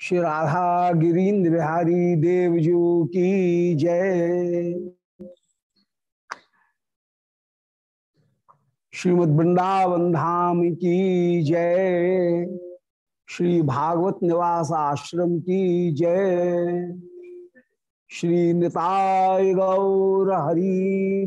श्री राधा गिरीन्द्र बिहारी देवजू की जय। श्रीमद वृंदावन धाम की जय। श्री भागवत निवास आश्रम की जय। श्री निताय गौर हरि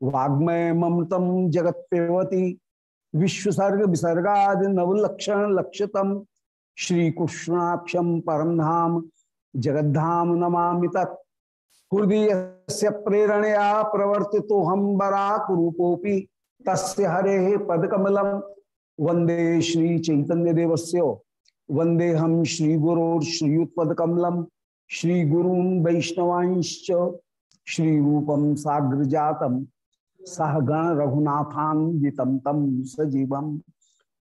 वाग्मय ममतम जगत पेवती विश्वसर्ग विसर्गा नवलक्षण लक्षतम श्री कृष्णाक्षम परम धाम जगद्धाम नमामि तत्। हृदय से प्रेरणया प्रवर्ति तो हम बराक रूपोपि तस्य हरे पदकमलम वंदे श्री चैतन्य देवस्य वंदे हम श्री गुरो श्रीयुत्पकमलम श्री गुरू वैष्णवांश्च श्री रूपम साग्र जातम सह गण रघुनाथान्वितम तम सजीवम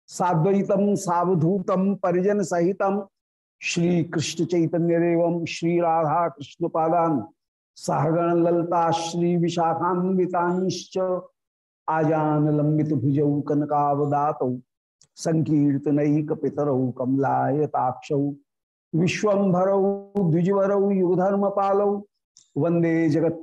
साद्वैतम सावधूतम परिजन सहितम श्री कृष्ण चैतन्य देवम श्री राधा कृष्ण पादान सहगण ललता श्री विशाखान्विताश्च आजान लंबित भुजौ कनकावदात संकीर्तनक पितरौ कमलायताक्ष, विश्वभरौ द्विजवरौ युगधर्म पालौ वंदे जगत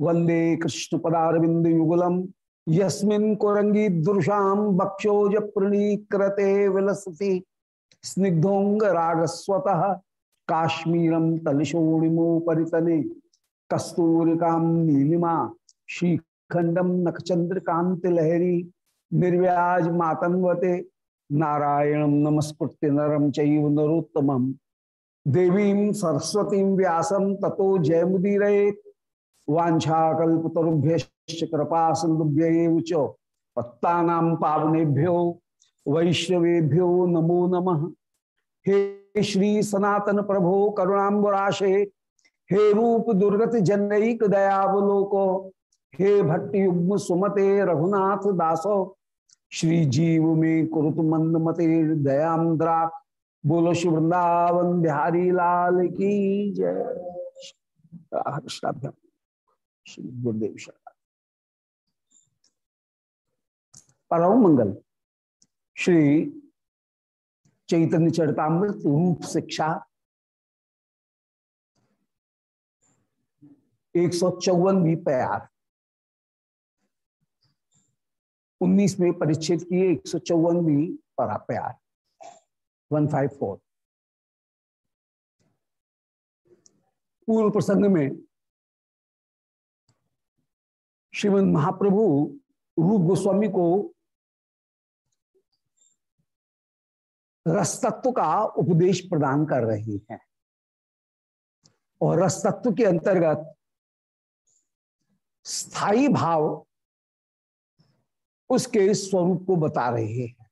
वंदे कृष्ण पदारविंद युगलम यस्मिन् कुरंगी दुर्शाम बक्षोज प्रणीकृते विलसति। स्निग्धोंग रागस्वतः काश्मीरम तलशोणिमोपरितने। कस्तूरिकाम नीलिमा श्रीखंडम नखचंद्रकांत लहरी निर्व्याज मातंगवते नारायण नमस्कृत्य नरम चैव नरोत्तम देवी सरस्वती व्यासम ततो जयमुदीर वाछाकुभ्य कृपा सिंधुभ्य पत्ता पावनेभ्यो, वैष्णवेभ्यो नमो नमः। हे श्री सनातन प्रभो करुणाबुराशे हे रूप दुर्गत जनक दयावलोको, हे भट्ट युग्म सुमते रघुनाथ दासो, श्री जीव में कुरुत मंद मते दयाद्रा बोलो श्री वृंदावन बिहारी लाल की जय। कृष्णाभ्याम। श्री गुरुदेव शर्मा परम मंगल। श्री चैतन्य चरतामृत रूप शिक्षा। एक सौ चौवनवी प्यार। उन्नीस में परिच्छेद किए, एक सौ चौवनवी परा प्यार। One five four. पूर्व प्रसंग में श्रीमद महाप्रभु रूप गोस्वामी को रसतत्व का उपदेश प्रदान कर रहे हैं। और रसतत्व के अंतर्गत स्थायी भाव उसके स्वरूप को बता रहे हैं।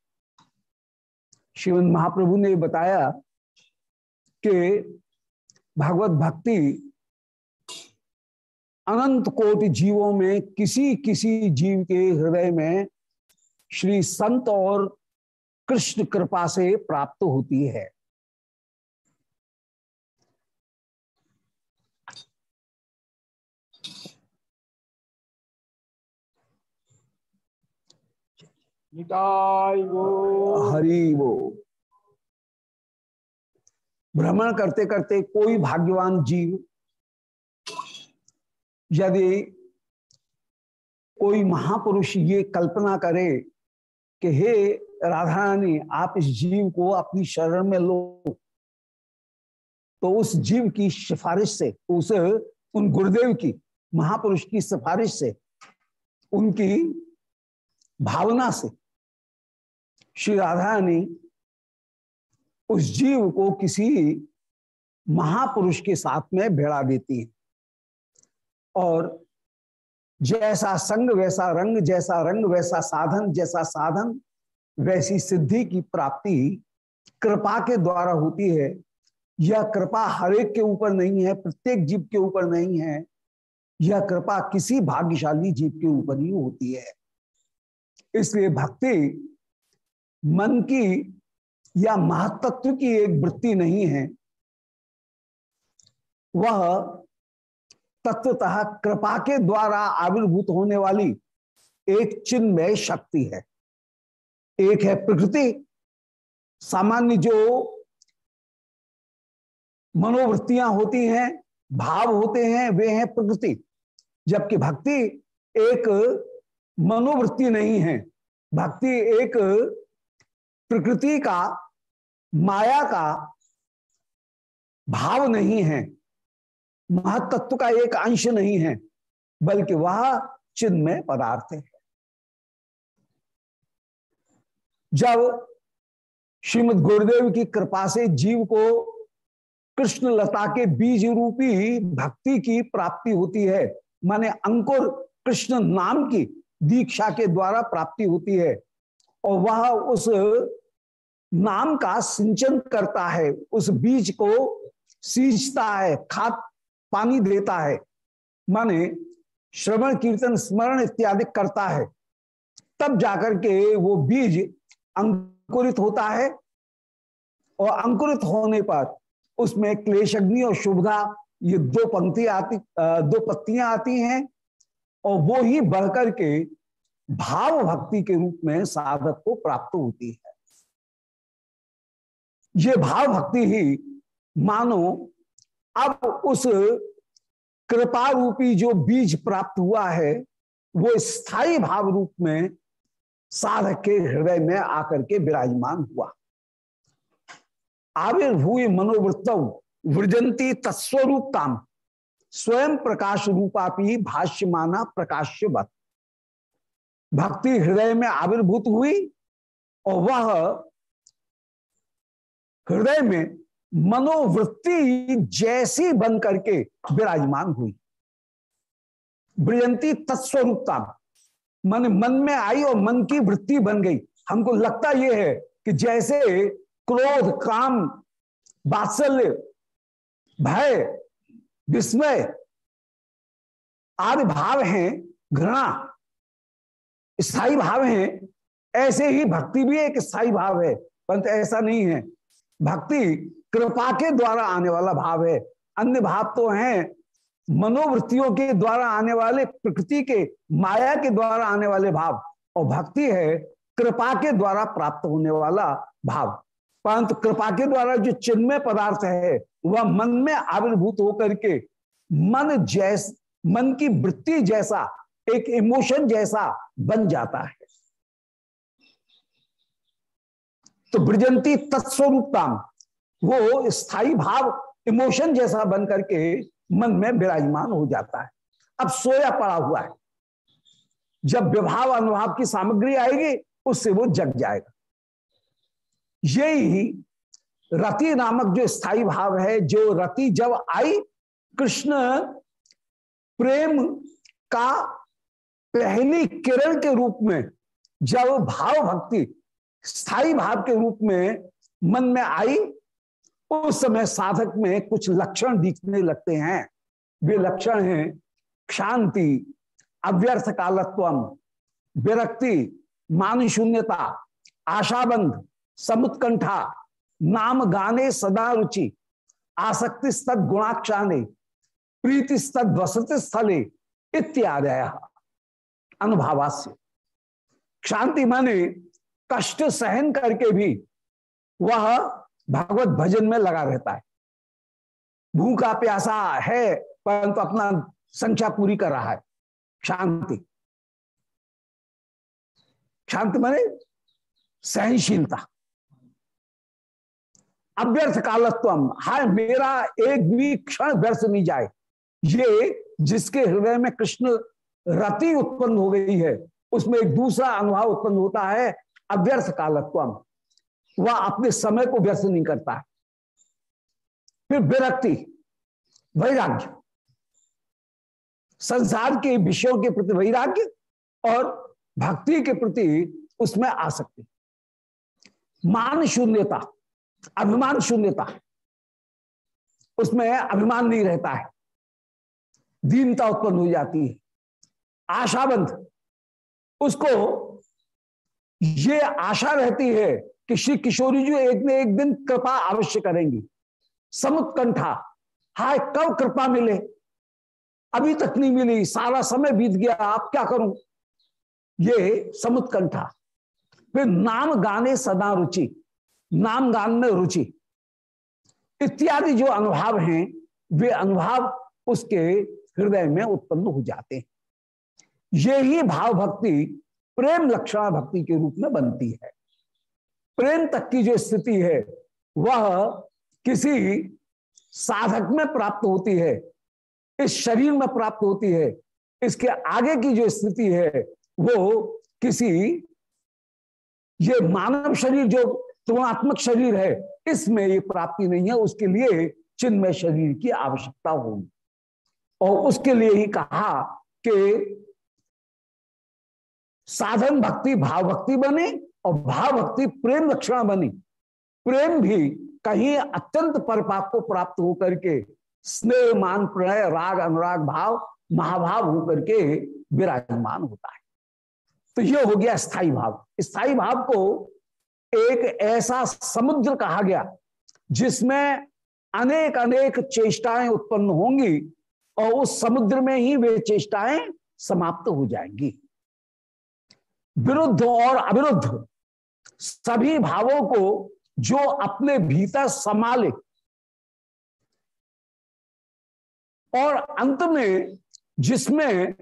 श्रीमद महाप्रभु ने बताया कि भगवत भक्ति अनंत कोटि जीवों में किसी किसी जीव के हृदय में श्री संत और कृष्ण कृपा से प्राप्त होती है। हरि वो। भ्रमण करते करते कोई भाग्यवान जीव यदि कोई महापुरुष ये कल्पना करे कि हे राधा रानी आप इस जीव को अपनी शरण में लो। तो उस जीव की सिफारिश से, उस, उन गुरुदेव की, महापुरुष की सिफारिश से, उनकी भावना से श्री राधा रानी उस जीव को किसी महापुरुष के साथ में भेड़ा देती है। और जैसा संग वैसा रंग, जैसा रंग वैसा साधन, जैसा साधन, वैसी सिद्धि की प्राप्ति कृपा के द्वारा होती है। यह कृपा हरेक के ऊपर नहीं है, प्रत्येक जीव के ऊपर नहीं है। यह कृपा किसी भाग्यशाली जीव के ऊपर ही होती है। इसलिए भक्ति मन की या महातत्व की एक वृत्ति नहीं है। वह तत्वतः कृपा के द्वारा आविर्भूत होने वाली एक चिन्मय शक्ति है। एक है प्रकृति। सामान्य जो मनोवृत्तियाँ होती हैं, भाव होते हैं, वे हैं प्रकृति। जबकि भक्ति एक मनोवृत्ति नहीं है। भक्ति एक प्रकृति का, माया का भाव नहीं है। महत्त्व का एक अंश नहीं है, बल्कि वह चिन्मय पदार्थ है। जब श्रीमद गुरुदेव की कृपा से जीव को कृष्ण लता के बीज रूपी भक्ति की प्राप्ति होती है, माने अंकुर कृष्ण नाम की दीक्षा के द्वारा प्राप्ति होती है, और वह उस नाम का सिंचन करता है, उस बीज को सींचता है, खाद पानी देता है। माने श्रवण, कीर्तन, स्मरण इत्यादि करता है। तब जाकर के वो बीज अंकुरित होता है और अंकुरित होने पर उसमें क्लेश अग्नि और शुभधा ये दो पंक्ति आती दो पत्तियाँ आती हैं और वो ही बढ़कर के भाव भक्ति के रूप में साधक को प्राप्त होती है। ये भाव भक्ति ही मानो अब उस कृपा रूपी जो बीज प्राप्त हुआ है, वो स्थायी भाव रूप में साधक के हृदय में आकर के विराजमान हुआ। आविर्भूय मनोवृत्त वृजंती तत्स्वरूपताम स्वयं प्रकाश रूपापी भाष्यमाना प्रकाश्यवत। भक्ति हृदय में आविर्भूत हुई और वह हृदय में मनोवृत्ति जैसी बन करके विराजमान हुई। ब्रियंती तत्स्वरूपता। मन मन में आई और मन की वृत्ति बन गई। हमको लगता यह है कि जैसे क्रोध, काम बात्सल्य भय, विस्मय आदि भाव हैं, घृणा स्थायी भाव हैं, ऐसे ही भक्ति भी एक स्थायी भाव है। परंतु ऐसा नहीं है। भक्ति कृपा के द्वारा आने वाला भाव है। अन्य भाव तो है। मनोवृत्तियों के द्वारा आने वाले, प्रकृति के, माया के द्वारा आने वाले भाव। और भक्ति है, कृपा के द्वारा प्राप्त होने वाला भाव। परंतु कृपा के द्वारा जो चिन्मय पदार्थ है, वह मन में आविर्भूत होकर के मन जैस, मन की वृत्ति जैसा, एक इमोशन जैसा बन जाता है। तो ब्रजंती तत्स्वरूपता वो स्थायी भाव इमोशन जैसा बन करके मन में विराजमान हो जाता है। अब सोया पड़ा हुआ है। जब विभाव अनुभाव की सामग्री आएगी, उससे वो जग जाएगा। यही रति नामक जो स्थायी भाव है, जो रति जब आई, कृष्ण प्रेम का पहली किरण के रूप में, जब भाव भक्ति स्थायी भाव के रूप में मन में आई उस समय साधक में कुछ लक्षण दिखने लगते हैं। वे लक्षण हैं शांति अव्यर्थ कालत्व विरक्ति मान शून्यता आशाबंध, समुत्कंठा, नाम गाने सदा रुचि, आसक्ति स्तद गुणाक्षाने, प्रीति स्तद वसत स्थले इत्यादय। अनुभावास्य। शांति माने कष्ट सहन करके भी वह भगवत भजन में लगा रहता है। भूखा प्यासा है, परंतु अपना संख्या पूरी कर रहा है। शांति। शांति माने सहनशीलता। अव्यर्थ कालत्व हाय, मेरा एक भी क्षण व्यर्थ नहीं जाए। ये जिसके हृदय में कृष्ण रति उत्पन्न हो गई है, उसमें एक दूसरा अनुभव उत्पन्न होता है, अव्यर्थ कालत्व वह अपने समय को व्यस्त नहीं करता। है फिर विरक्ति, वैराग्य। संसार के विषयों के प्रति वैराग्य और भक्ति के प्रति उसमें आसक्ति। मान शून्यता, अभिमान शून्यता। उसमें अभिमान नहीं रहता है। दीनता उत्पन्न हो जाती है। आशाबंध उसको ये आशा रहती है कि श्री किशोरी जी, एक न एक दिन कृपा अवश्य करेंगी। समुत्कंठा, हाय, कब कृपा मिले? अभी तक नहीं मिली, सारा समय बीत गया आप क्या करूँ? ये समुत्कंठा। फिर नाम गाने सदा रुचि, नाम गान में रुचि। इत्यादि जो अनुभव हैं, वे अनुभव उसके हृदय में उत्पन्न हो जाते हैं। ये ही भाव भक्ति प्रेम लक्षणा भक्ति के रूप में बनती है। प्रेम तक की जो स्थिति है, वह किसी साधक में प्राप्त होती है, इस शरीर में प्राप्त होती है, इसके आगे की जो स्थिति है, वो किसी ये मानव शरीर जो त्रिगुणात्मक शरीर है, इसमें ये प्राप्ति नहीं है, उसके लिए चिन्मय शरीर की आवश्यकता होगी। और उसके लिए ही कहा कि साधन भक्ति भाव भक्ति बने और भाव भक्ति प्रेम लक्षण बनी। प्रेम भी कहीं अत्यंत परिपाक को प्राप्त होकर के, स्नेह, मान, प्रणय, राग, अनुराग, भाव, महाभाव होकर के विराजमान होता है। तो ये हो गया स्थायी भाव। स्थायी भाव को एक ऐसा समुद्र कहा गया, जिसमें अनेक अनेक चेष्टाएँ उत्पन्न होंगी और उस समुद्र में ही वे चेष्टाएँ समाप्त हो जाएँगी। विरुद्ध और अविरुद्ध सभी भावों को जो अपने भीतर संभाले। और अंत में जिसमें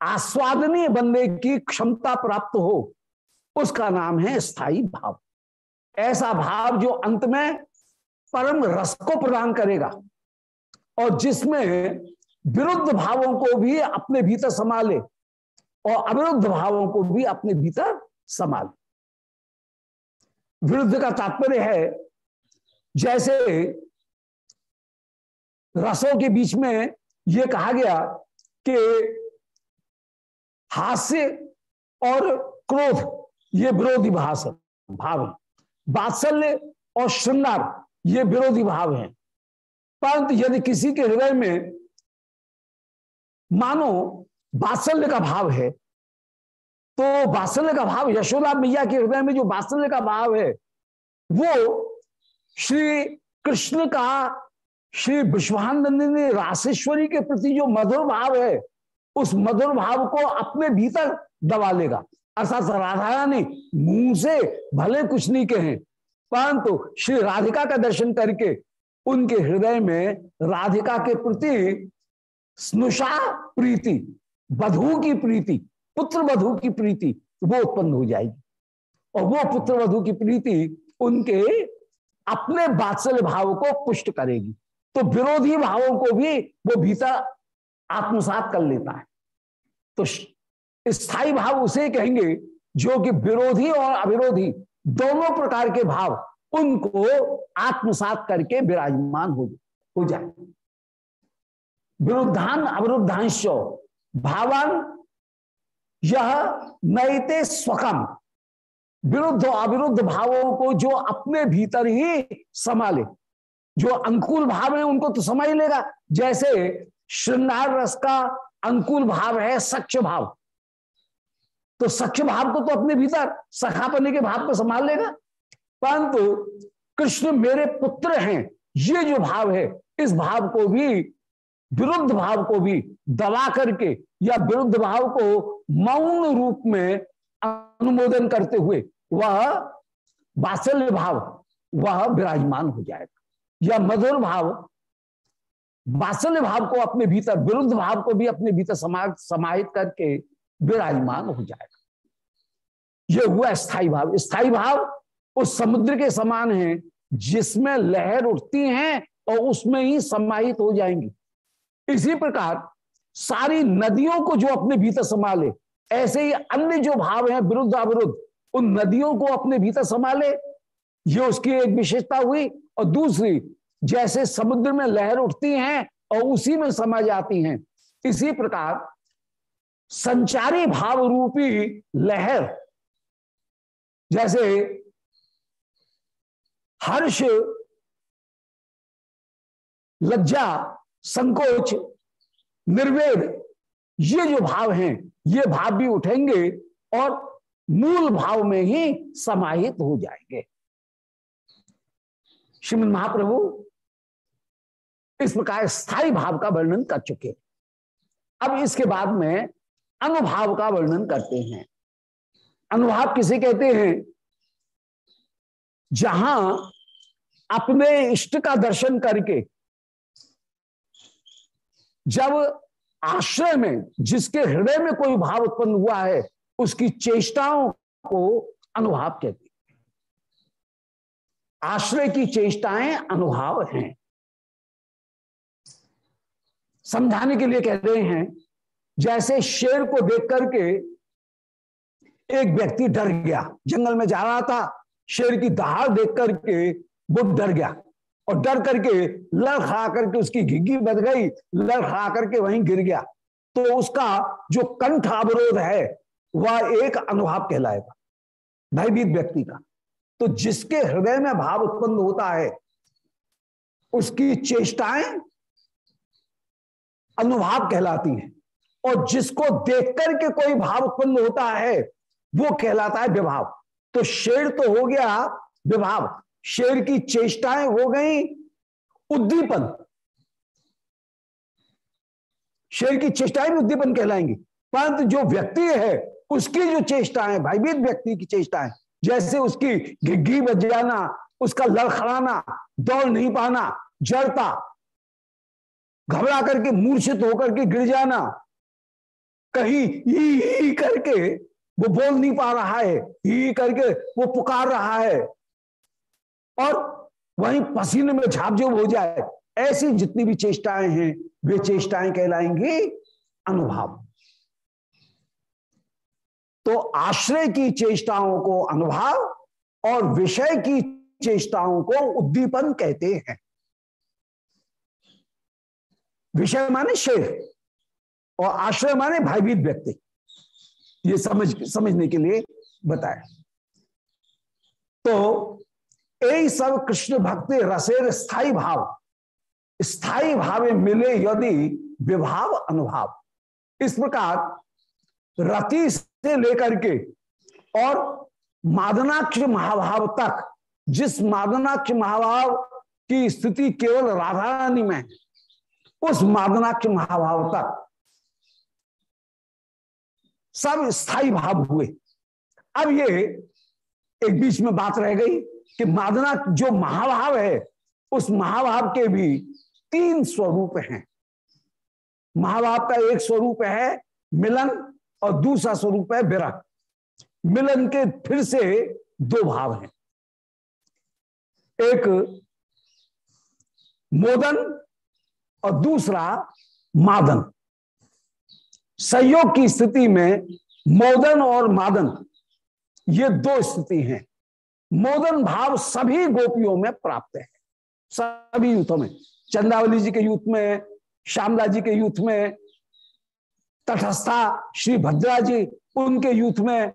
आस्वादनीय बनने की क्षमता प्राप्त हो, उसका नाम है स्थायी भाव। ऐसा भाव जो अंत में परम रस को प्रदान करेगा और जिसमें विरुद्ध भावों को भी अपने भीतर संभाले और अविरुद्ध भावों को भी अपने भीतर संभाले। विरुद्ध का तात्पर्य है, जैसे रसों के बीच में यह कहा गया कि हास्य और क्रोध, ये विरोधी भाष भाव है। बात्सल्य और श्रृंगार, ये विरोधी भाव है। परंतु यदि किसी के हृदय में मानो बात्सल्य का भाव है तो बात्सल्य का भाव यशोदा मैया के हृदय में जो बात्सल्य का भाव है, वो श्री कृष्ण का, श्री विश्वानंदिनी राशेश्वरी के प्रति जो मधुर भाव है, उस मधुर भाव को अपने भीतर दबा लेगा। अर्थात राधा रानी मुँह से भले कुछ नहीं कहें, परंतु तो श्री राधिका का दर्शन करके उनके हृदय में राधिका के प्रति स्नुषा प्रीति, बधु की प्रीति पुत्र वधु की प्रीति, वो उत्पन्न हो जाएगी। और वो पुत्र वधु की प्रीति उनके अपने बात्सल्य भाव को पुष्ट करेगी। तो विरोधी भावों को भी वो भीतर आत्मसात कर लेता है। तो स्थायी भाव उसे कहेंगे जो कि विरोधी और अविरोधी दोनों प्रकार के भाव उनको आत्मसात करके विराजमान हो हो जाए। विरुद्धान अविरुद्धांश भावान यह नैते स्वकम, विरुद्ध अविरुद्ध भावों को जो अपने भीतर ही संभाले, जो अंकुल भाव है उनको तो समझ लेगा। जैसे श्रृंगार रस का अंकुल भाव है सच्च भाव तो सख्य भाव को तो अपने भीतर सखापने के भाव को संभाल लेगा। परंतु कृष्ण मेरे पुत्र हैं, ये जो भाव है, इस भाव को भी, विरुद्ध भाव को भी दबा करके या विरुद्ध भाव को मौन रूप में अनुमोदन करते हुए वह बात्सल्य भाव, वह विराजमान हो जाएगा। या मधुर भाव बात्सल्य भाव को अपने भीतर, विरुद्ध भाव को भी अपने भीतर समाहित करके विराजमान हो जाएगा। यह हुआ स्थायी भाव। स्थायी भाव उस समुद्र के समान है, जिसमें लहर उठती हैं और उसमें ही समाहित हो जाएँगी। इसी प्रकार सारी नदियों को जो अपने भीतर संभाले, ऐसे ही अन्य जो भाव हैं विरुद्ध अविरुद्ध उन नदियों को अपने भीतर संभाले। ये उसकी एक विशेषता हुई। और दूसरी, जैसे समुद्र में लहर उठती हैं और उसी में समा जाती हैं, इसी प्रकार संचारी भाव रूपी लहर, जैसे हर्ष, लज्जा, संकोच निर्वेद। ये जो भाव हैं, ये भाव भी उठेंगे और मूल भाव में ही समाहित हो जाएँगे। श्रीमद महाप्रभु इस प्रकार स्थायी भाव का वर्णन कर चुके। अब इसके बाद में अनुभाव का वर्णन करते हैं। अनुभाव किसे कहते हैं? जहाँ अपने इष्ट का दर्शन करके जब आश्रय में जिसके हृदय में कोई भाव उत्पन्न हुआ है, उसकी चेष्टाओं को अनुभाव कहते आश्रय की चेष्टाएँ अनुभाव हैं। समझाने के लिए कह रहे हैं, जैसे शेर को देख करके एक व्यक्ति डर गया, जंगल में जा रहा था, शेर की दहाड़ देख करके वो डर गया। और डर करके लड़खड़ा करके उसकी घिग्गी बद गई लड़खड़ा करके वहीं गिर गया। तो उसका जो कंठ अवरोध है, वह एक अनुभव कहलाएगा, भयभीत व्यक्ति का। तो जिसके हृदय में भाव उत्पन्न होता है, उसकी चेष्टाएँ अनुभाव कहलाती हैं। और जिसको देख करके कोई भाव उत्पन्न होता है, वो कहलाता है विभाव। तो शेर तो हो गया विभाव। शेर की चेष्टाएँ हो गई उद्दीपन। शेर की चेष्टाएँ भी उद्दीपन कहलाएँगी। परंतु जो व्यक्ति है उसकी जो चेष्टाएँ भयभीत व्यक्ति की चेष्टाएँ जैसे उसकी घिग्घी बज जाना उसका लड़खड़ाना दौड़ नहीं पाना जड़ता घबरा करके मूर्छित होकर के गिर जाना कहीं ही, ही करके वो बोल नहीं पा रहा है ही करके वो पुकार रहा है और वहीं पसीने में झापझोप हो जाए, ऐसी जितनी भी चेष्टाएँ हैं, वे चेष्टाएँ कहलाएँगी अनुभाव। तो आश्रय की चेष्टाओं को अनुभाव और विषय की चेष्टाओं को उद्दीपन कहते हैं। विषय माने शेर और आश्रय माने भयभीत व्यक्ति। ये समझ, समझने के लिए बताया। तो यही सब कृष्ण भक्ति रसेर स्थायी भाव स्थायी भाव मिले यदि विभाव अनुभाव इस प्रकार रति से लेकर के और मादनाक्ष महाभाव तक, जिस मादनाक्ष महाभाव की स्थिति केवल राधा रानी में उस मादनाक्ष महाभाव तक सब स्थायी भाव हुए। अब ये एक बीच में बात रह गई। कि मादना जो महाभाव है, उस महाभाव के भी तीन स्वरूप हैं। महाभाव का एक स्वरूप है मिलन और दूसरा स्वरूप है विरह मिलन के फिर से दो भाव हैं। एक मोदन और दूसरा मादन। संयोग की स्थिति में मोदन और मादन, ये दो स्थिति हैं। मोदन भाव सभी गोपियों में प्राप्त है। सभी यूथों में, चंदावली जी के यूथ में, श्यामला जी के यूथ में, तटस्था श्री भद्रा जी, उनके यूथ में,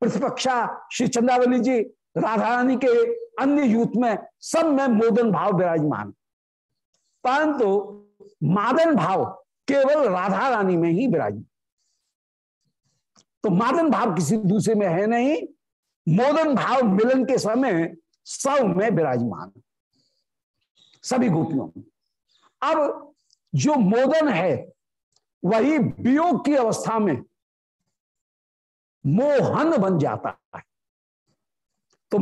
प्रतिपक्षा श्री चंदावली जी राधा रानी के अन्य यूथ में सब में मोदन भाव विराजमान। परंतु मादन भाव केवल राधा रानी में ही विराजमान। तो मादन भाव किसी दूसरे में है नहीं मोदन भाव मिलन के समय सब में विराजमान। सभी गोपियों, अब जो मोदन है, वही वियोग की अवस्था में मोहन बन जाता है। तो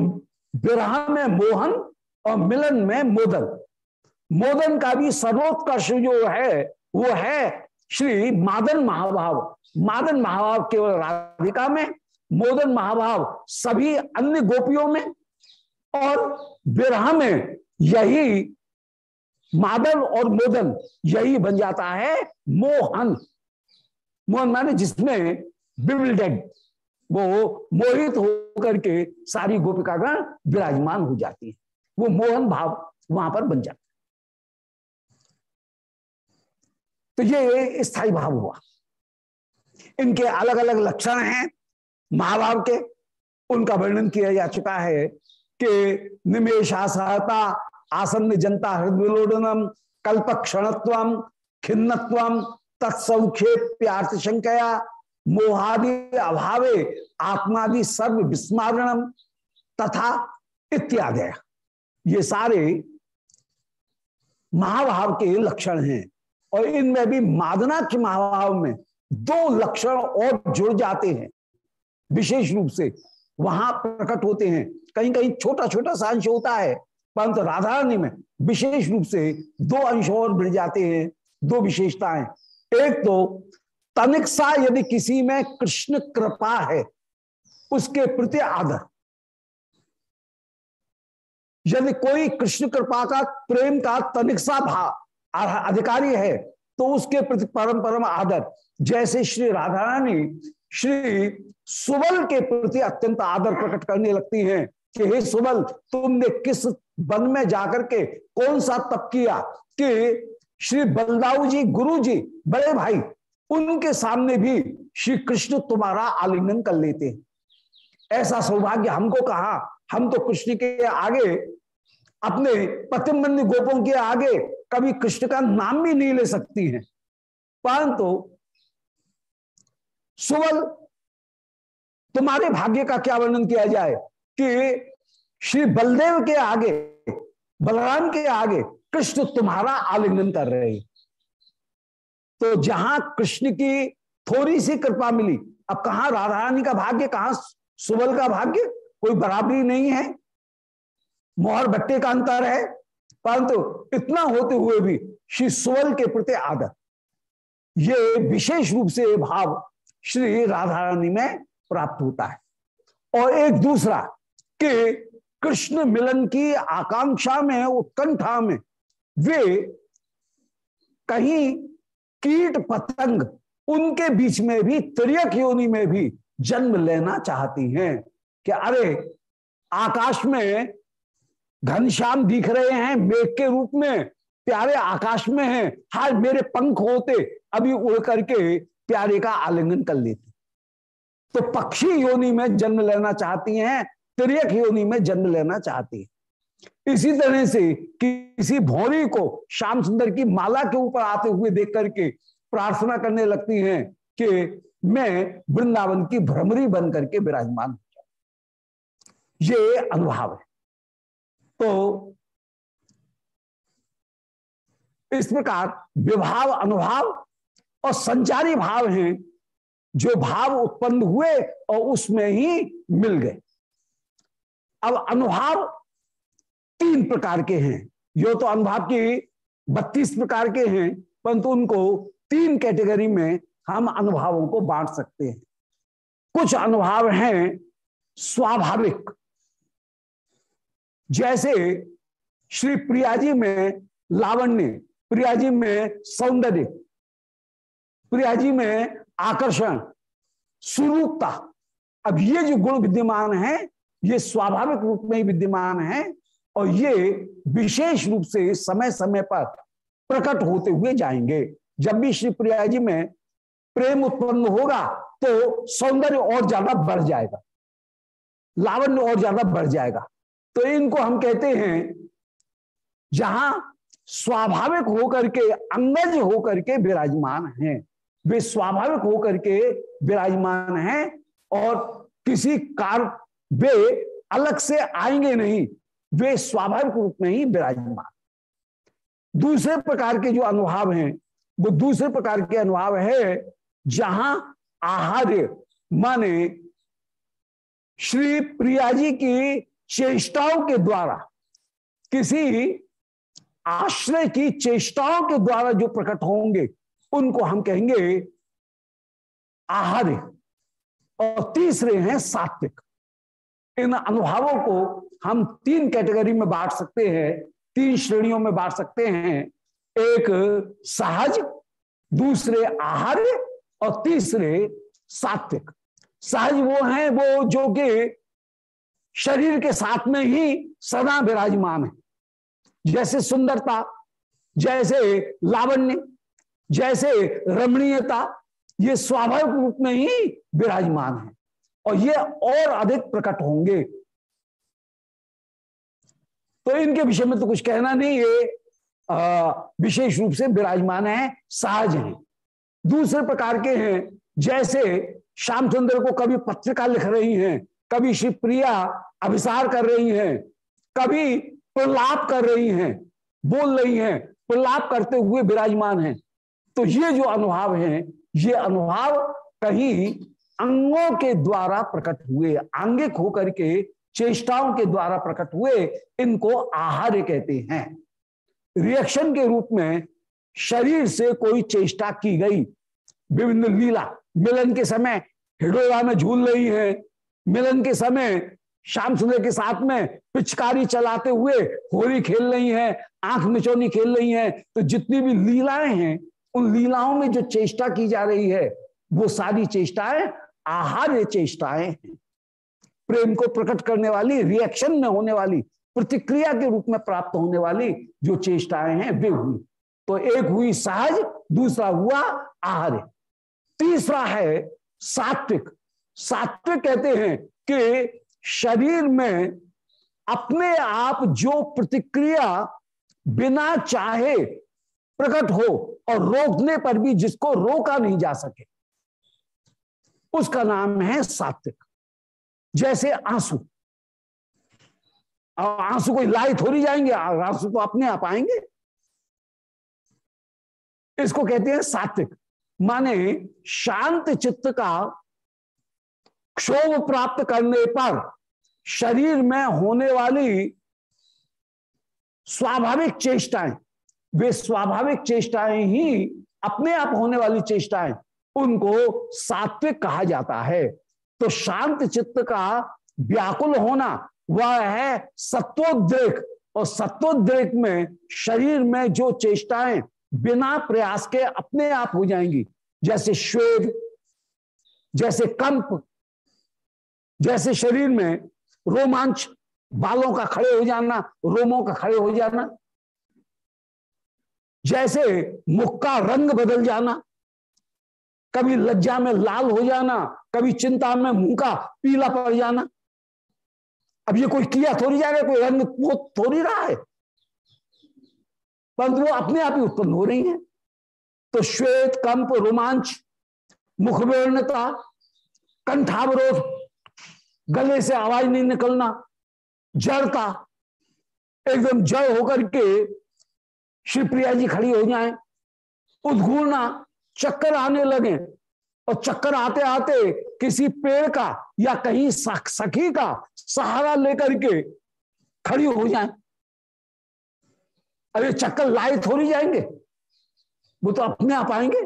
विरह में मोहन और मिलन में मोदन। मोदन का भी सर्वोत्कर्ष जो है, वो है श्री मादन महाभाव। मादन महाभाव केवल राधिका में मोदन महाभाव सभी अन्य गोपियों में और विरह में यही मादन और मोदन यही बन जाता है मोहन। मोहन माने जिसमें बिल्डेड वो मोहित होकर के सारी गोपिकागण विराजमान हो जाती है। वो मोहन भाव वहाँ पर बन जाता है। तो ये स्थायी भाव हुआ। इनके अलग अलग लक्षण हैं। महाभाव के, उनका वर्णन किया जा चुका है कि निमेशा सहता आसन्न जनता हृदय कल्प क्षणत्व खिन्नत्व तत्सौख्य प्यार्थ शंकया मोहादि अभावे, आत्मादि सर्व विस्मारणम तथा इत्यादि ये सारे महाभाव के लक्षण हैं, और इनमें भी मादना के महाभाव में दो लक्षण और जुड़ जाते हैं। विशेष रूप से वहाँ प्रकट होते हैं। कहीं कहीं छोटा छोटा सा अंश होता है, परंतु राधा रानी में विशेष रूप से दो अंश और बढ़ जाते हैं, दो विशेषताएँ। एक तो तनिक सा यदि किसी में कृष्ण कृपा है, उसके प्रति आदर। यदि कोई कृष्ण कृपा का, प्रेम का तनिकसा भाव अधिकारी है तो उसके प्रति परम परम आदर। जैसे श्री राधा रानी श्री सुबल के प्रति अत्यंत आदर प्रकट करने लगती हैं कि हे सुबल, तुमने किस वन में जाकर के कौन सा तप किया कि श्री बलदाऊ जी गुरु जी बड़े भाई, उनके सामने भी श्री कृष्ण तुम्हारा आलिंगन कर लेते ऐसा सौभाग्य हमको कहा? हम तो कृष्ण के आगे, अपने पतिमबंदी गोपों के आगे कभी कृष्ण का नाम भी नहीं ले सकती हैं। परंतु सुबल तुम्हारे भाग्य का क्या वर्णन किया जाए कि श्री बलदेव के आगे, बलराम के आगे कृष्ण तुम्हारा आलिंगन कर रहे तो जहाँ कृष्ण की थोड़ी सी कृपा मिली, अब कहा राधा रानी का भाग्य, कहाँ सुबल का भाग्य, कोई बराबरी नहीं है। मोहर भट्टे का अंतर है, परंतु इतना होते हुए भी श्री सुवल के प्रति आदर। ये विशेष रूप से भाव श्री राधा रानी में प्राप्त होता है। और एक दूसरा कि कृष्ण मिलन की आकांक्षा में, उत्कंठा में वे कहीं कीट पतंग उनके बीच में भी त्रियक योनि में भी जन्म लेना चाहती हैं कि अरे, आकाश में घनश्याम दिख रहे हैं, मेघ के रूप में, प्यारे आकाश में हैं हाल मेरे पंख होते, अभी उड़ करके प्यारे का आलिंगन कर लेती। तो पक्षी योनि में जन्म लेना चाहती हैं त्रियक योनि में जन्म लेना चाहती है। इसी तरह से किसी भौरी को श्याम सुंदर की माला के ऊपर आते हुए देख करके प्रार्थना करने लगती हैं कि मैं वृंदावन की भ्रमरी बन करके विराजमान हो जाऊँ। ये अनुभव है। तो इस प्रकार विभाव, अनुभाव और संचारी भाव हैं जो भाव उत्पन्न हुए और उसमें ही मिल गए। अब अनुभाव तीन प्रकार के हैं। यो तो अनुभाव की बत्तीस प्रकार के हैं, परंतु उनको तीन कैटेगरी में हम अनुभावों को बांट सकते हैं। कुछ अनुभाव हैं स्वाभाविक। जैसे श्री प्रियाजी में लावण्य प्रियाजी में सौंदर्य। प्रियाजी में आकर्षण, सुरूपता। अब ये जो गुण विद्यमान है, ये स्वाभाविक रूप में ही विद्यमान है और ये विशेष रूप से समय समय पर प्रकट होते हुए जाएँगे। जब भी श्री प्रिया जी में प्रेम उत्पन्न होगा तो सौंदर्य और ज़्यादा बढ़ जाएगा, लावण्य और ज़्यादा बढ़ जाएगा। तो इनको हम कहते हैं, जहाँ स्वाभाविक होकर के, अंगज होकर के विराजमान हैं। वे स्वाभाविक होकर के विराजमान हैं और किसी कार वे अलग से आएँगे नहीं, वे स्वाभाविक रूप में ही विराजमान। दूसरे प्रकार के जो अनुभाव हैं, वो दूसरे प्रकार के अनुभाव है, जहाँ आहार्य माने श्री प्रिया जी की चेष्टाओं के द्वारा, किसी आश्रय की चेष्टाओं के द्वारा जो प्रकट होंगे उनको हम कहेंगे आहार्य। और तीसरे हैं सात्विक। इन अनुभवों को हम तीन कैटेगरी में बांट सकते हैं, तीन श्रेणियों में बांट सकते हैं। एक सहज, दूसरे आहार्य और तीसरे सात्विक। सहज वो हैं वो जो कि शरीर के साथ में ही सदा विराजमान है। जैसे सुंदरता, जैसे लावण्य जैसे रमणीयता, ये स्वाभाविक रूप में ही विराजमान है। और ये और अधिक प्रकट होंगे। तो इनके विषय में तो कुछ कहना नहीं, ये विशेष रूप से विराजमान है, सहज हैं। दूसरे प्रकार के हैं, जैसे श्याम श्यामचंद्र को कभी पत्रिका लिख रही हैं, कभी श्री प्रिया अभिसार कर रही हैं, कभी प्रलाप कर रही हैं, बोल रही हैं, प्रलाप करते हुए विराजमान हैं। तो ये जो अनुभाव हैं, ये अनुभाव कहीं अंगों के द्वारा प्रकट हुए, आंगिक होकर के चेष्टाओं के द्वारा प्रकट हुए, इनको आहार्य कहते हैं। रिएक्शन के रूप में शरीर से कोई चेष्टा की गई। विभिन्न लीला, मिलन के समय हिडोरा में झूल रही है, मिलन के समय श्याम सुंदर के साथ में पिचकारी चलाते हुए होली खेल रही है, आँख मिचौनी खेल रही है तो जितनी भी लीलाएँ हैं उन लीलाओं में जो चेष्टा की जा रही है, वो सारी चेष्टाएँ, आहार्य चेष्टाएँ हैं। प्रेम को प्रकट करने वाली रिएक्शन में होने वाली, प्रतिक्रिया के रूप में प्राप्त होने वाली जो चेष्टाएँ हैं, वे हुई। तो एक हुई सहज, दूसरा हुआ आहार्य। तीसरा है सात्विक। सात्विक कहते हैं कि शरीर में अपने आप जो प्रतिक्रिया बिना चाहे प्रकट हो और रोकने पर भी जिसको रोका नहीं जा सके। उसका नाम है सात्विक। जैसे आँसू। और आँसू कोई लाई थोड़ी जाएँगे आँसू तो अपने आप आएँगे। इसको कहते हैं सात्विक। माने शांत चित्त का क्षोभ प्राप्त करने पर शरीर में होने वाली स्वाभाविक चेष्टाएँ वे स्वाभाविक चेष्टाएँ ही अपने आप होने वाली चेष्टाएँ, उनको सात्विक कहा जाता है। तो शांत चित्त का व्याकुल होना, वह है सत्वोद्रेक। और सत्वोद्रेक में, शरीर में जो चेष्टाएँ बिना प्रयास के अपने आप हो जाएँगी, जैसे श्वेद जैसे कंप, जैसे शरीर में रोमांच, बालों का खड़े हो जाना, रोमों का खड़े हो जाना जैसे मुख का रंग बदल जाना, कभी लज्जा में लाल हो जाना, कभी चिंता में मुँह का पीला पड़ जाना। अब ये कोई किया थोड़ी जा रहा है, कोई रंग वो थोड़ी रहा है। परंतु वो अपने आप ही उत्पन्न हो रही है। तो श्वेत, कंप, रोमांच मुखवेणता कंठावरोध, गले से आवाज़ नहीं निकलना जड़ता एकदम जड़ होकर के श्री प्रिया जी खड़ी हो जाए। उद्घूर्णा चक्कर आने लगे और चक्कर आते आते किसी पेड़ का या कहीं सखी का सहारा लेकर के खड़ी हो जाए। अरे चक्कर लाए थोड़ी जाएँगे, वो तो अपने आप आएँगे।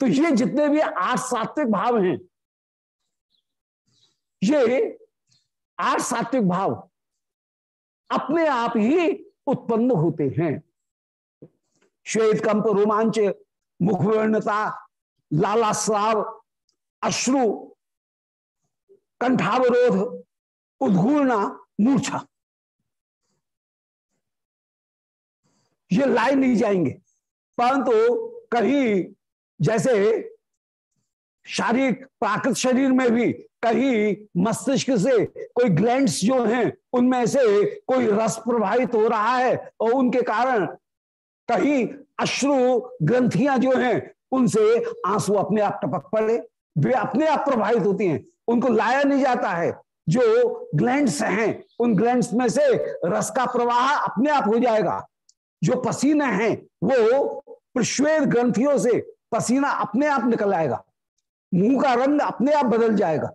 तो ये जितने भी आठ सात्विक भाव हैं, ये आठ सात्विक भाव अपने आप ही उत्पन्न होते हैं। श्वेत कंप रोमांच, मुखवर्णता, लालास्राव, अश्रु, कंठावरोध, उद्घूर्णा, मूर्छा। ये लाए नहीं जाएँगे। परंतु कहीं जैसे शारीरिक प्राकृत शरीर में भी कहीं मस्तिष्क से कोई ग्लैंड्स जो हैं, उनमें से कोई रस प्रभावित हो रहा है और उनके कारण कहीं अश्रु ग्रंथियाँ जो हैं, उनसे आँसू अपने आप टपक पड़े, वे अपने आप प्रभावित होती हैं। उनको लाया नहीं जाता है। जो ग्लैंड्स हैं, उन ग्लैंड्स में से रस का प्रवाह अपने आप हो जाएगा। जो पसीने हैं, वो प्रश्वेद ग्रंथियों से पसीना अपने आप निकल आएगा। मुँह का रंग अपने आप बदल जाएगा।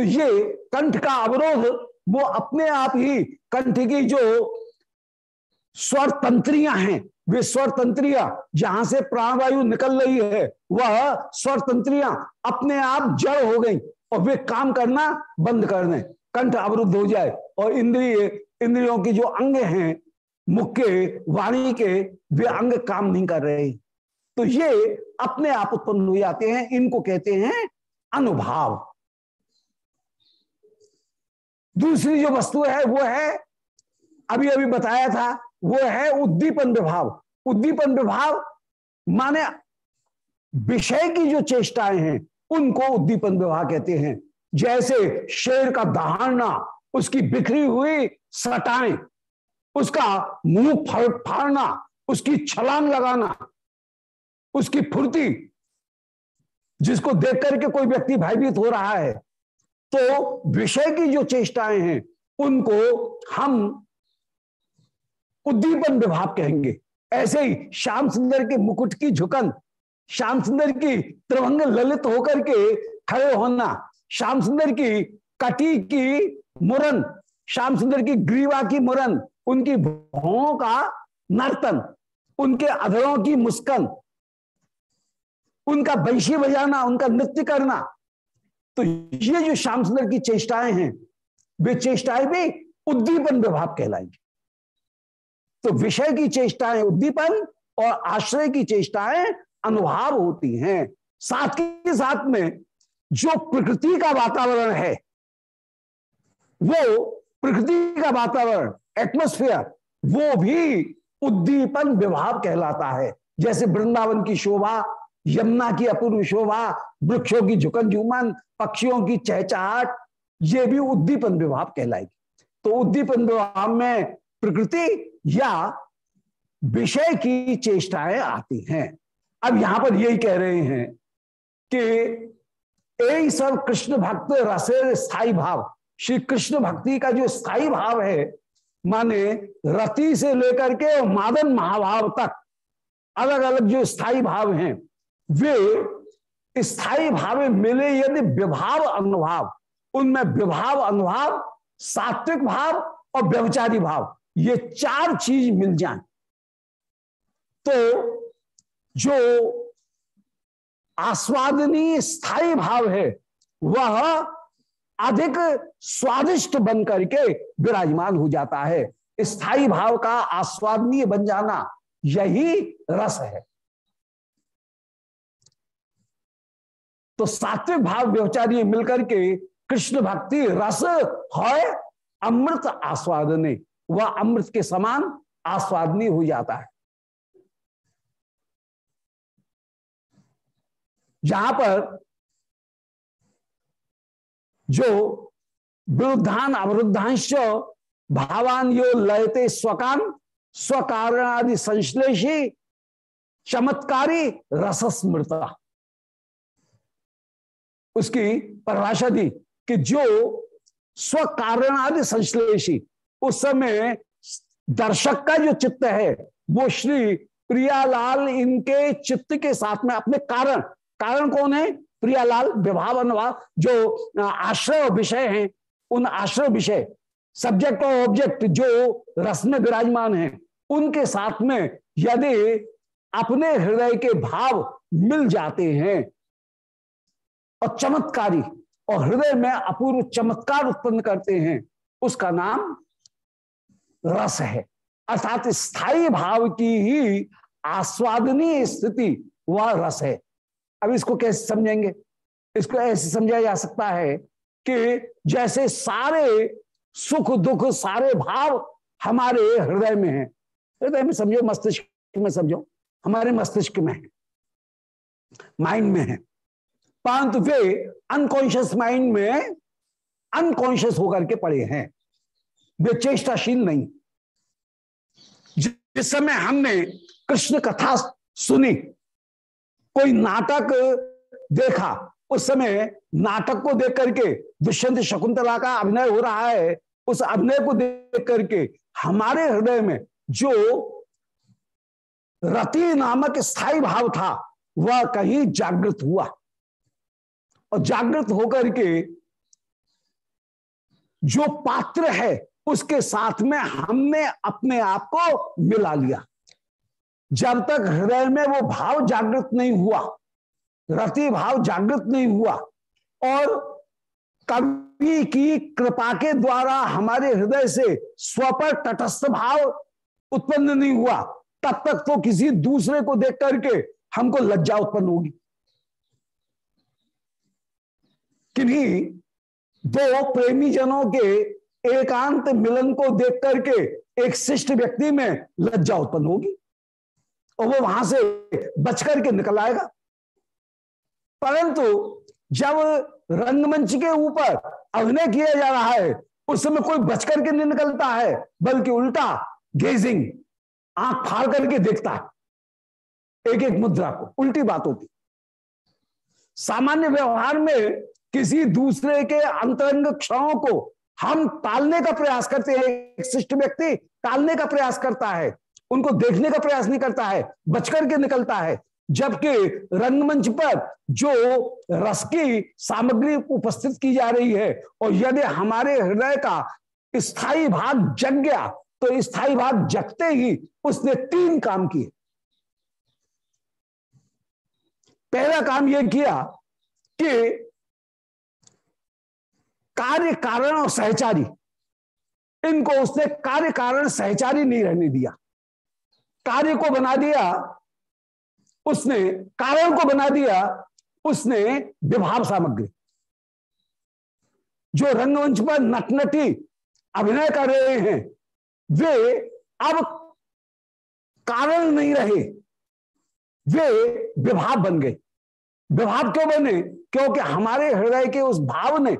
तो ये कंठ का अवरोध, वो अपने आप ही कंठ की जो स्वर तंत्रियाँ हैं, वे स्वर तंत्रियाँ जहाँ से प्राणवायु निकल रही है, वह स्वर तंत्रियाँ अपने आप जड़ हो गई और वे काम करना बंद कर दें। कंठ अवरुद्ध हो जाए और इंद्रिय, इंद्रियों की जो अंग हैं, मुख के, वाणी के, वे अंग काम नहीं कर रहे। तो ये अपने आप उत्पन्न हो जाते हैं, इनको कहते हैं अनुभाव। दूसरी जो वस्तु है, वो है अभी अभी बताया था, वो है उद्दीपन विभाव। उद्दीपन विभाव माने विषय की जो चेष्टाएँ हैं, उनको उद्दीपन विभाव कहते हैं। जैसे शेर का दहाड़ना, उसकी बिखरी हुई सटाएँ, उसका मुँह फाड़ना, उसकी छलांग लगाना, उसकी फुर्ती, जिसको देख करके कोई व्यक्ति भयभीत हो रहा है तो विषय की जो चेष्टाएँ हैं, उनको हम उद्दीपन विभाव कहेंगे। ऐसे ही श्याम सुंदर के मुकुट की झुकन, श्याम सुंदर की त्रिभंग ललित होकर के खड़े होना, श्याम सुंदर की कटी की मुरन, श्याम सुंदर की ग्रीवा की मुरन, उनकी भौं का नर्तन, उनके अधरों की मुस्कन, उनका बंशी बजाना, उनका नृत्य करना तो ये जो श्याम सुंदर की चेष्टाएँ हैं, वे चेष्टाएँ भी उद्दीपन विभाव कहलाएँगे। तो विषय की चेष्टाएँ उद्दीपन और आश्रय की चेष्टाएँ अनुभाव होती हैं। साथ के साथ में जो प्रकृति का वातावरण है, वो प्रकृति का वातावरण एटमोस्फियर वो भी उद्दीपन विभाव कहलाता है। जैसे वृंदावन की शोभा यमुना की अपूर्व शोभा, वृक्षों की झुकन झुमन, पक्षियों की चहचहाट, ये भी उद्दीपन विभाव कहलाएगी। तो उद्दीपन विभाव में प्रकृति या विषय की चेष्टाएँ आती हैं। अब यहाँ पर यही कह रहे हैं कि यही सब कृष्ण भक्त रसे स्थायी भाव। श्री कृष्ण भक्ति का जो स्थायी भाव है, माने रति से लेकर के मादन महाभाव तक अलग अलग जो स्थायी भाव हैं वे स्थायी भाव मिले यदि विभाव अनुभाव, उनमें विभाव अनुभाव, सात्विक भाव और व्यवचारी भाव, ये चार चीज़ मिल जाए। तो जो आस्वादनीय स्थायी भाव है, वह अधिक स्वादिष्ट बन करके विराजमान हो जाता है। स्थायी भाव का आस्वादनीय बन जाना यही रस है। तो सात्विक भाव व्यवचारी मिलकर के कृष्ण भक्ति रस है अमृत आस्वादने, वह अमृत के समान आस्वादनी हो जाता है। जहाँ पर जो विरुद्धान अवरुद्धांश भावान यो लयते स्वकान, स्वकारणादि संश्लेषी, चमत्कारी रसस्मृता। उसकी परिभाषा दी कि जो स्व कारणादि संश्लेषी, उस समय दर्शक का जो चित्त है, वो श्री प्रियालाल इनके चित्त के साथ में अपने कारण कारण कौन है? प्रियालाल विभाव अनुभाव, जो आश्रय विषय हैं, उन आश्रय विषय सब्जेक्ट और ऑब्जेक्ट जो रस में विराजमान है, उनके साथ में यदि अपने हृदय के भाव मिल जाते हैं और चमत्कारी और हृदय में अपूर्व चमत्कार उत्पन्न करते हैं। उसका नाम रस है। अर्थात स्थायी भाव की ही आस्वादनीय स्थिति वह रस है। अब इसको कैसे समझेंगे? इसको ऐसे समझा जा सकता है कि जैसे सारे सुख, दुख, सारे भाव हमारे हृदय में है। हृदय में समझो, मस्तिष्क में समझो, हमारे मस्तिष्क में है, माइंड में है। परंतु वे अनकॉन्शियस माइंड में अनकॉन्शियस होकर के पड़े हैं। वे चेष्टाशील नहीं। जिस समय हमने कृष्ण कथा सुनी, कोई नाटक देखा, उस समय नाटक को देख करके दुष्यंत शकुंतला का अभिनय हो रहा है। उस अभिनय को देख करके हमारे हृदय में जो रति नामक स्थायी भाव था, वह कहीं जागृत हुआ। और जागृत होकर के जो पात्र है, उसके साथ में हमने अपने आप को मिला लिया। जब तक हृदय में वो भाव जागृत नहीं हुआ, रति भाव जागृत नहीं हुआ, और कवि की कृपा के द्वारा हमारे हृदय से स्व पर तटस्थ भाव उत्पन्न नहीं हुआ, तब तक तो किसी दूसरे को देख करके हमको लज्जा उत्पन्न होगी। किन्हीं दो प्रेमी जनों के एकांत मिलन को देख करके एक शिष्ट व्यक्ति में लज्जा उत्पन्न होगी और वो वहाँ से बच करके निकल आएगा। परंतु जब रंगमंच के ऊपर अभिनय किया जा रहा है, उस समय कोई बच करके नहीं निकलता है, बल्कि उल्टा गेजिंग आँख फाड़ करके देखता है। एक एक मुद्रा को, उल्टी बात होती। सामान्य व्यवहार में किसी दूसरे के अंतरंग क्षणों को हम टालने का प्रयास करते हैं। एक शिष्ट व्यक्ति टालने का प्रयास करता है, उनको देखने का प्रयास नहीं करता है, बचकर के निकलता है। जबकि रंगमंच पर जो रस की सामग्री उपस्थित की जा रही है और यदि हमारे हृदय का स्थायी भाग जग गया तो स्थायी भाग जगते ही उसने तीन काम किए। पहला काम यह किया कि कार्य कारण और सहचारी। इनको उसने कार्य कारण सहचारी नहीं रहने दिया। कार्य को बना दिया, उसने कारण को बना दिया, उसने विभाव सामग्री। जो रंगमंच पर नटनटी अभिनय कर रहे हैं, वे अब कारण नहीं रहे। वे विभाव बन गए। विभाव क्यों बने? क्योंकि हमारे हृदय के उस भाव ने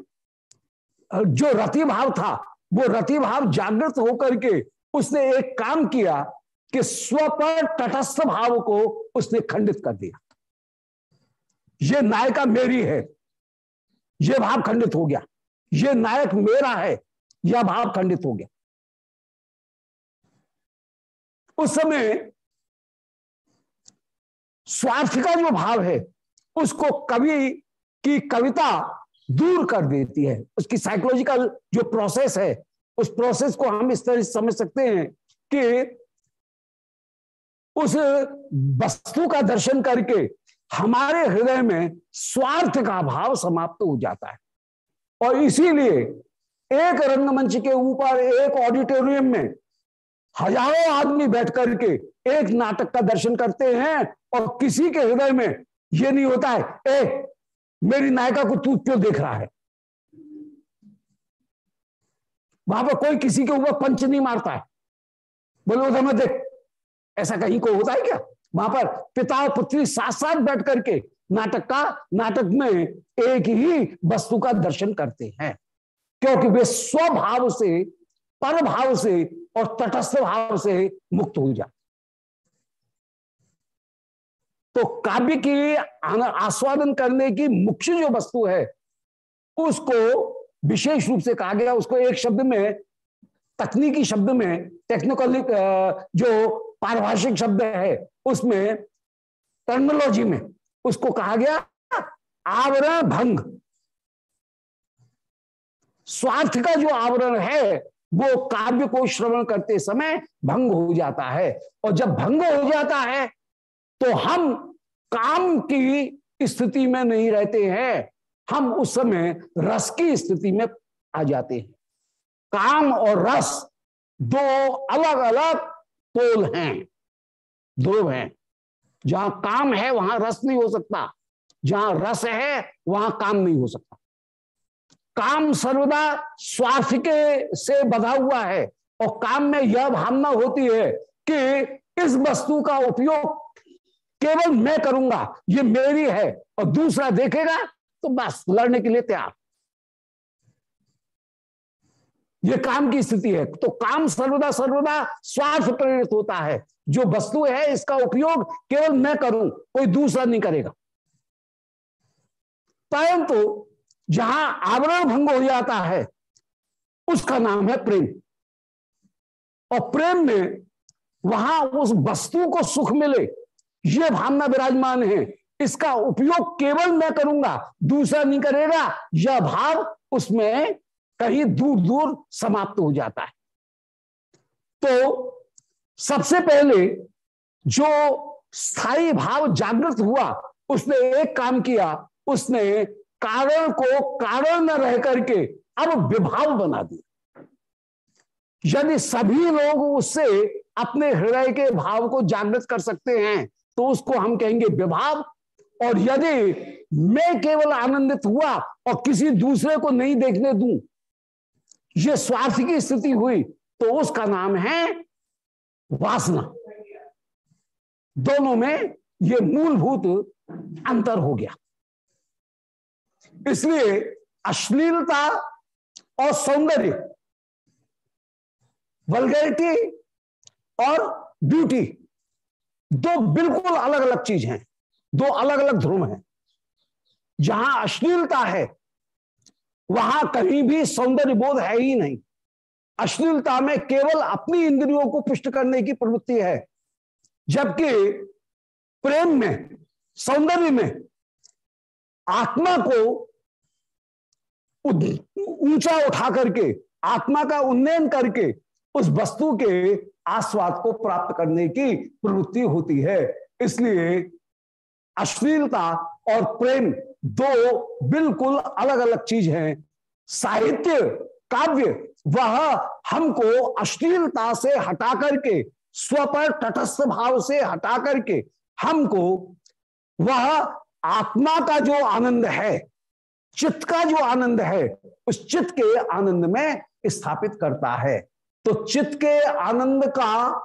जो रति भाव था, वो रति भाव जागृत होकर के उसने एक काम किया कि स्व पर तटस्थ भाव को उसने खंडित कर दिया। ये नायिका मेरी है, ये भाव खंडित हो गया। ये नायक मेरा है, यह भाव खंडित हो गया। उस समय स्वार्थ का जो भाव है, उसको कवि की कविता दूर कर देती है। उसकी साइकोलॉजिकल जो प्रोसेस है, उस प्रोसेस को हम इस तरह समझ सकते हैं कि उस वस्तु का दर्शन करके हमारे हृदय में स्वार्थ का भाव समाप्त हो जाता है। और इसीलिए एक रंगमंच के ऊपर, एक ऑडिटोरियम में हज़ारों आदमी बैठ करके एक नाटक का दर्शन करते हैं और किसी के हृदय में यह नहीं होता है, ए मेरी नायिका को तू क्यों देख रहा है? वहाँ पर कोई किसी के ऊपर पंच नहीं मारता है। बोलो, उधर देख। ऐसा कहीं को होता है क्या? वहाँ पर पिता और पुत्री साथ साथ बैठ करके नाटक का, नाटक में एक ही वस्तु का दर्शन करते हैं। क्योंकि वे स्वभाव से पर भाव से और तटस्थ भाव से मुक्त हो जाते तो काव्य की आस्वादन करने की मुख्य जो वस्तु है, उसको विशेष रूप से कहा गया, उसको एक शब्द में, तकनीकी शब्द में टेक्निकल जो पारिभाषिक शब्द है, उसमें टर्मोलॉजी में, उसको कहा गया आवरण भंग। स्वार्थ का जो आवरण है, वो काव्य को श्रवण करते समय भंग हो जाता है। और जब भंग हो जाता है तो हम काम की स्थिति में नहीं रहते हैं। हम उस समय रस की स्थिति में आ जाते हैं। काम और रस दो अलग अलग पोल हैं ध्रुव हैं। जहाँ काम है, वहाँ रस नहीं हो सकता। जहाँ रस है, वहाँ काम नहीं हो सकता। काम सर्वदा स्वार्थ के से बधा हुआ है और काम में यह भावना होती है कि इस वस्तु का उपयोग केवल मैं करूँगा, ये मेरी है, और दूसरा देखेगा तो बस, लड़ने के लिए तैयार। ये काम की स्थिति है। तो काम सर्वदा सर्वदा स्वार्थ प्रेरित होता है। जो वस्तु है, इसका उपयोग केवल मैं करूँ, कोई दूसरा नहीं करेगा। परंतु जहाँ आवरण भंग हो जाता है, उसका नाम है प्रेम। और प्रेम में वहाँ उस वस्तु को सुख मिले ये भावना विराजमान है। इसका उपयोग केवल मैं करूँगा, दूसरा नहीं करेगा। यह भाव उसमें कहीं दूर दूर समाप्त हो जाता है। तो सबसे पहले जो स्थायी भाव जागृत हुआ, उसने एक काम किया, उसने कारण को कारण न रह करके अब विभाव बना दिया। यदि सभी लोग उससे अपने हृदय के भाव को जागृत कर सकते हैं तो उसको हम कहेंगे विभाव। और यदि मैं केवल आनंदित हुआ और किसी दूसरे को नहीं देखने दूँ, ये स्वार्थ की स्थिति हुई तो उसका नाम है वासना। दोनों में ये मूलभूत अंतर हो गया। इसलिए अश्लीलता और सौंदर्य वल्गैरिटी और ब्यूटी दो बिल्कुल अलग अलग चीज़ हैं, दो अलग अलग ध्रुव हैं। जहाँ अश्लीलता है, वहाँ कहीं भी सौंदर्य बोध है ही नहीं। अश्लीलता में केवल अपनी इंद्रियों को पुष्ट करने की प्रवृत्ति है, जबकि प्रेम में, सौंदर्य में आत्मा को ऊँचा उठा करके, आत्मा का उन्नयन करके, उस वस्तु के आस्वाद को प्राप्त करने की प्रवृत्ति होती है। इसलिए अश्लीलता और प्रेम दो बिल्कुल अलग अलग चीज़ हैं। साहित्य, काव्य, वह हमको अश्लीलता से हटा करके, स्व पर तटस्थ भाव से हटा करके हमको वह आत्मा का जो आनंद है, चित्त का जो आनंद है, उस चित्त के आनंद में स्थापित करता है। तो चित्त के आनंद का,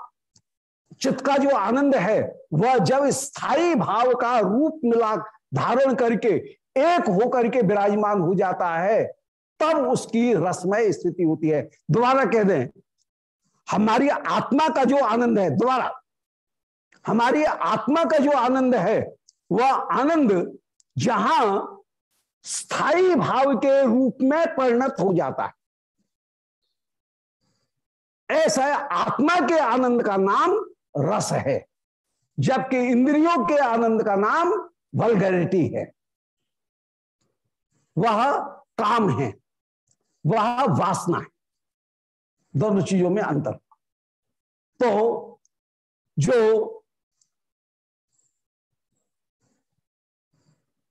चित्त का जो आनंद है, वह जब स्थायी भाव का रूप मिला, धारण करके, एक होकर के विराजमान हो जाता है, तब उसकी रसमय स्थिति होती है। दोबारा कह दें, हमारी आत्मा का जो आनंद है, दोबारा, हमारी आत्मा का जो आनंद है, वह आनंद जहाँ स्थायी भाव के रूप में परिणत हो जाता है। ऐसा आत्मा के आनंद का नाम रस है, जबकि इंद्रियों के आनंद का नाम वलगरिटी है। वह काम है, वह वासना है। दोनों चीज़ों में अंतर। तो जो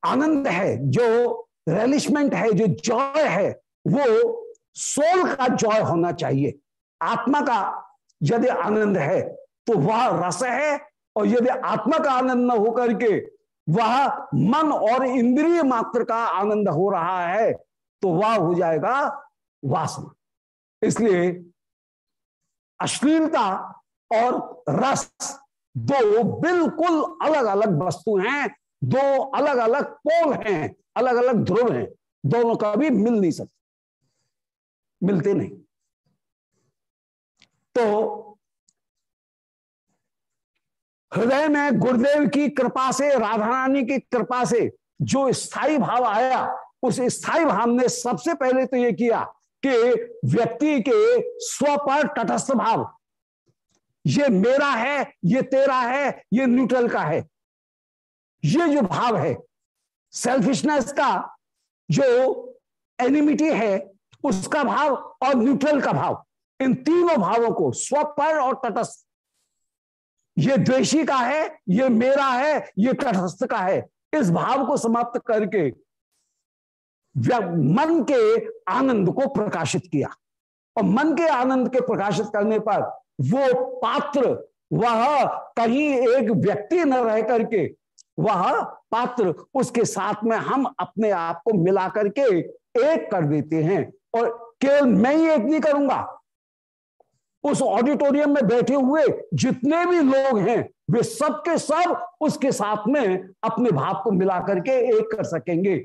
आनंद है, जो रेलिशमेंट है, जो जॉय है, वो सोल का जॉय होना चाहिए। आत्मा का यदि आनंद है तो वह रस है, और यदि आत्मा का आनंद न होकर के वह मन और इंद्रिय मात्र का आनंद हो रहा है तो वह हो जाएगा वासना। इसलिए अश्लीलता और रस दो बिल्कुल अलग अलग वस्तु हैं, दो अलग अलग पोल हैं अलग अलग ध्रुव हैं, दोनों का भी मिल नहीं सकते, मिलते नहीं। तो हृदय में गुरुदेव की कृपा से, राधा रानी की कृपा से जो स्थायी भाव आया, उस स्थायी भाव ने सबसे पहले तो ये किया कि व्यक्ति के स्व पर तटस्थ भाव। ये मेरा है, ये तेरा है, ये न्यूट्रल का है। ये जो भाव है सेल्फिशनेस का जो एनिमिटी है, उसका भाव और न्यूट्रल का भाव। इन तीनों भावों को स्वपर और तटस्थ। ये द्वेषी का है, ये मेरा है, ये तटस्थ का है। इस भाव को समाप्त करके मन के आनंद को प्रकाशित किया। और मन के आनंद के प्रकाशित करने पर वो पात्र, वह कहीं एक व्यक्ति न रह करके, वह पात्र उसके साथ में हम अपने आप को मिला करके एक कर देते हैं। और केवल मैं ही एक नहीं करूँगा उस ऑडिटोरियम में बैठे हुए जितने भी लोग हैं, वे सब के सब उसके साथ में अपने भाव को मिला करके एक कर सकेंगे।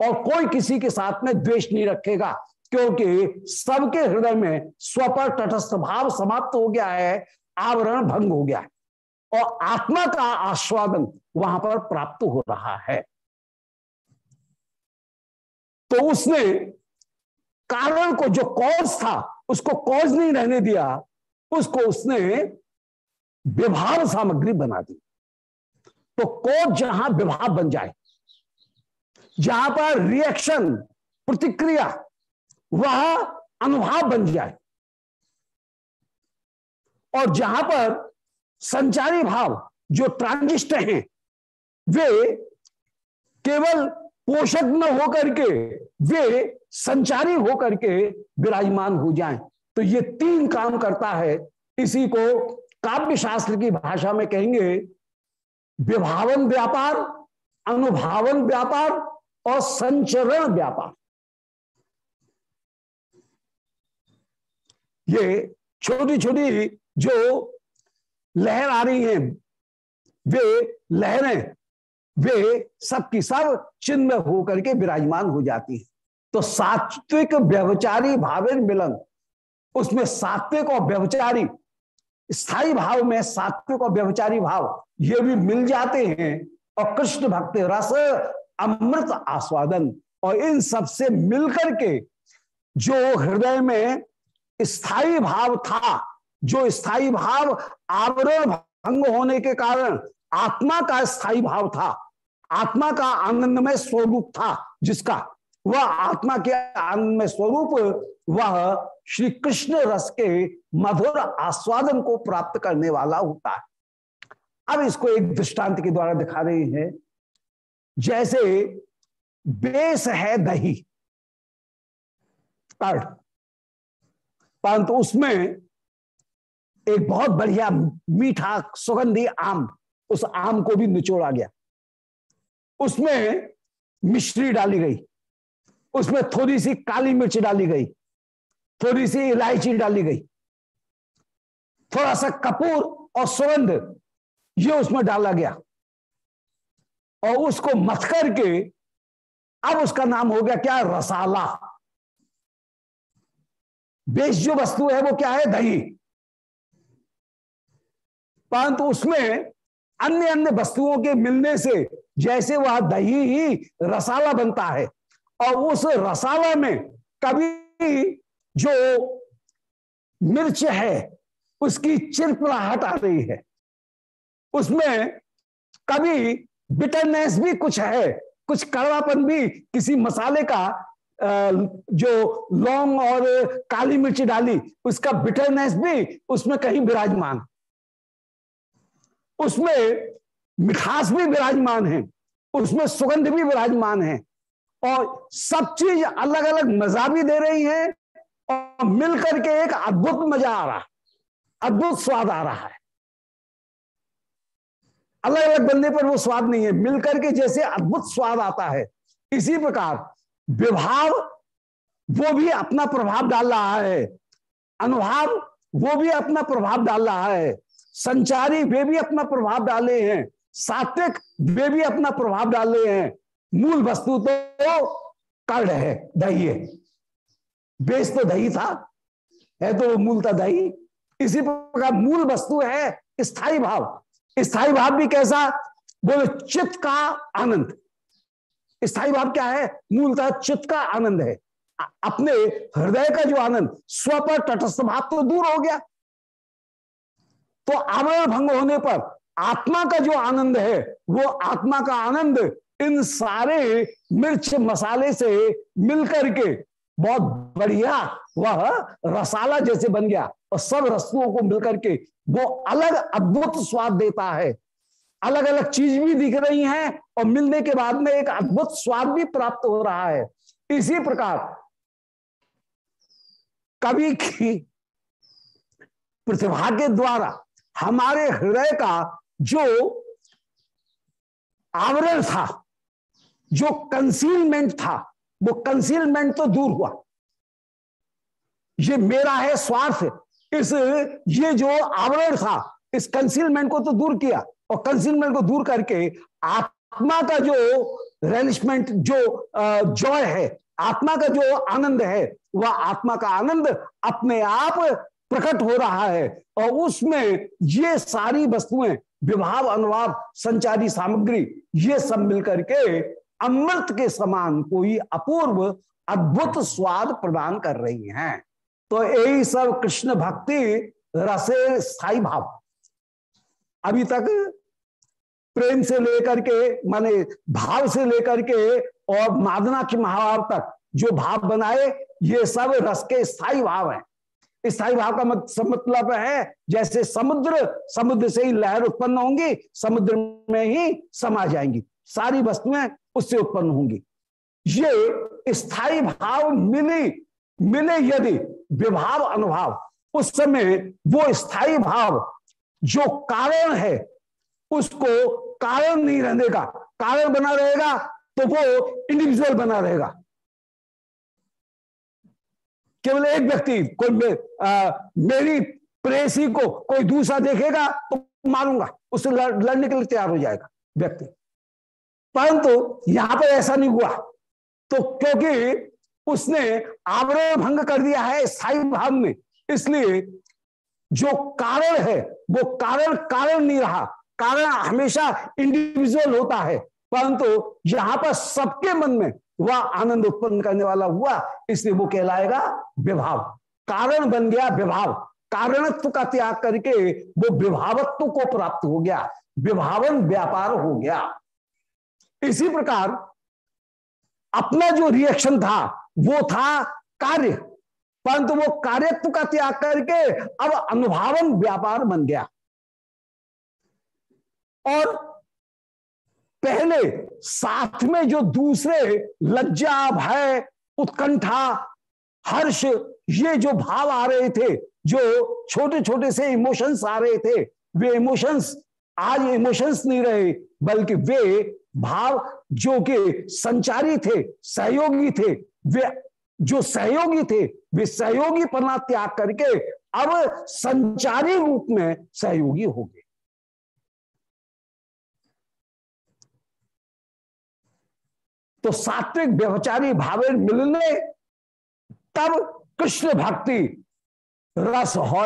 और कोई किसी के साथ में द्वेष नहीं रखेगा, क्योंकि सबके हृदय में स्वपर तटस्थ भाव समाप्त हो गया है, आवरण भंग हो गया है। और आत्मा का आस्वादन वहाँ पर प्राप्त हो रहा है। तो उसने कारण को, जो कॉज था, उसको कॉज नहीं रहने दिया, उसको उसने विभाव सामग्री बना दी। तो कॉज जहाँ विभाव बन जाए, जहाँ पर रिएक्शन प्रतिक्रिया, वह अनुभाव बन जाए, और जहाँ पर संचारी भाव, जो ट्रांजिस्ट हैं, वे केवल पोषक न होकर के वे संचारी होकर के विराजमान हो जाएँ। तो ये तीन काम करता है। इसी को काव्य शास्त्र की भाषा में कहेंगे विभावन व्यापार, अनुभावन व्यापार और संचरण व्यापार। ये छोटी छोटी जो लहर आ रही हैं, वे लहरें वे सब की सब चिन्ह में होकर के विराजमान हो जाती है। तो सात्विक व्यवचारी भावेन मिलन, उसमें सात्विक और व्यवचारी स्थायी भाव में सात्विक और व्यवचारी भाव, ये भी मिल जाते हैं। और कृष्ण भक्त रस, अमृत आस्वादन, और इन सबसे मिलकर के जो हृदय में स्थायी भाव था, जो स्थायी भाव आवरण भंग होने के कारण आत्मा का स्थायी भाव था आत्मा का आनंदमय स्वरूप था जिसका, वह आत्मा के आनंदमय स्वरूप, वह श्री कृष्ण रस के मधुर आस्वादन को प्राप्त करने वाला होता है। अब इसको एक दृष्टांत के द्वारा दिखा रहे हैं। जैसे बेस है दही परंतु उसमें एक बहुत बढ़िया मीठा सुगंधी आम, उस आम को भी निचोड़ा गया। उसमें मिश्री डाली गई। उसमें थोड़ी सी काली मिर्च डाली गई। थोड़ी सी इलायची डाली गई। थोड़ा सा कपूर और सुगंध, ये उसमें डाला गया। और उसको मथ करके, अब उसका नाम हो गया क्या? रसाला। बेस जो वस्तु है वो क्या है? दही। परंतु उसमें अन्य अन्य वस्तुओं के मिलने से जैसे वह दही ही रसाला बनता है। और उस रसाला में कभी जो मिर्च है, उसकी चिरपराहट आ रही है। उसमें कभी बिटरनेस भी कुछ है, कुछ कड़वापन भी किसी मसाले का जो लौंग और काली मिर्च डाली, उसका बिटरनेस भी उसमें कहीं विराजमान। उसमें मिठास भी विराजमान है, उसमें सुगंध भी विराजमान है और सब चीज़ अलग अलग मज़ा भी दे रही है और मिलकर के एक अद्भुत मज़ा आ रहा है अद्भुत स्वाद आ रहा है। अलग अलग बनने पर वो स्वाद नहीं है, मिलकर के जैसे अद्भुत स्वाद आता है। इसी प्रकार विभाव, वो भी अपना प्रभाव डाल रहा है, अनुभाव, वो भी अपना प्रभाव डाल रहा है। संचारी वे भी अपना प्रभाव डाले हैं, सात्विक वे भी अपना प्रभाव डाले हैं। मूल वस्तु तो कर्ण है, दही है। बेस तो दही था, है तो मूल था दही। इसी प्रकार मूल वस्तु है स्थायी भाव। स्थायी भाव भी कैसा? बोले, चित्त का आनंद। स्थायी भाव क्या है? मूलतः चित्त का आनंद है। अपने हृदय का जो आनंद, स्व पर तटस्थ भाव तो दूर हो गया। तो आवरण भंग होने पर आत्मा का जो आनंद है, वो आत्मा का आनंद इन सारे मिर्च मसाले से मिलकर के बहुत बढ़िया वह रसाला जैसे बन गया। और सब रस्तुओं को मिलकर के वो अलग अद्भुत स्वाद देता है। अलग अलग चीज़ भी दिख रही हैं और मिलने के बाद में एक अद्भुत स्वाद भी प्राप्त हो रहा है। इसी प्रकार कवि की प्रतिभा के द्वारा हमारे हृदय का जो आवरण था, जो कंसीलमेंट था, वो कंसीलमेंट तो दूर हुआ। ये मेरा है स्वार्थ, इस, ये जो आवरण था, इस कंसीलमेंट को तो दूर किया और कंसीलमेंट को दूर करके आत्मा का जो रेलिशमेंट जो जॉय है, आत्मा का जो आनंद है, वह आत्मा का आनंद अपने आप प्रकट हो रहा है और उसमें ये सारी वस्तुएँ, विभाव, अनुभाव, संचारी सामग्री, ये सब मिलकर के अमृत के समान कोई अपूर्व, अद्भुत स्वाद प्रदान कर रही हैं। तो यही सब कृष्ण भक्ति रसे स्थायी भाव। अभी तक प्रेम से लेकर के, माने भाव से लेकर के और मादना की महाभाव तक जो भाव बनाए, ये सब रस के स्थायी भाव हैं। स्थायी भाव का मतलब है। जैसे समुद्र समुद्र से ही लहर उत्पन्न होंगी, समुद्र में ही समा जाएँगी। सारी वस्तुएँ उससे उत्पन्न होंगी। ये स्थायी भाव मिली, मिले यदि विभाव अनुभाव, उस समय वो स्थायी भाव जो कारण है, उसको कारण नहीं रहने का। कारण बना रहेगा तो वो इंडिविजुअल बना रहेगा। केवल एक व्यक्ति कोई आ, मेरी प्रेसी को कोई दूसरा देखेगा तो मारूँगा। उससे लड़, लड़ने के लिए तैयार हो जाएगा व्यक्ति। परंतु यहाँ पर ऐसा नहीं हुआ। तो क्योंकि उसने आवरण भंग कर दिया है स्थायी भाव में। इसलिए जो कारण है वो कारण कारण नहीं रहा। कारण हमेशा इंडिविजुअल होता है। परंतु यहाँ पर सबके मन में वह आनंद उत्पन्न करने वाला हुआ, इसलिए वो कहलाएगा विभाव। कारण बन गया विभाव। कारणत्व का त्याग करके वो विभावत्व को प्राप्त हो गया। विभावन व्यापार हो गया। इसी प्रकार अपना जो रिएक्शन था, वो था कार्य। परंतु वो कार्यत्व का त्याग करके अब अनुभावन व्यापार बन गया। और पहले साथ में जो दूसरे लज्जा भय उत्कंठा, हर्ष, ये जो भाव आ रहे थे, जो छोटे छोटे से इमोशंस आ रहे थे, वे इमोशंस आज इमोशंस नहीं रहे, बल्कि वे भाव जो कि संचारी थे, सहयोगी थे, वे जो सहयोगी थे, वे सहयोगी पना त्याग करके अब संचारी रूप में सहयोगी हो गए। तो सात्विक व्यवचारी भावे मिलने तब कृष्ण भक्ति रस हो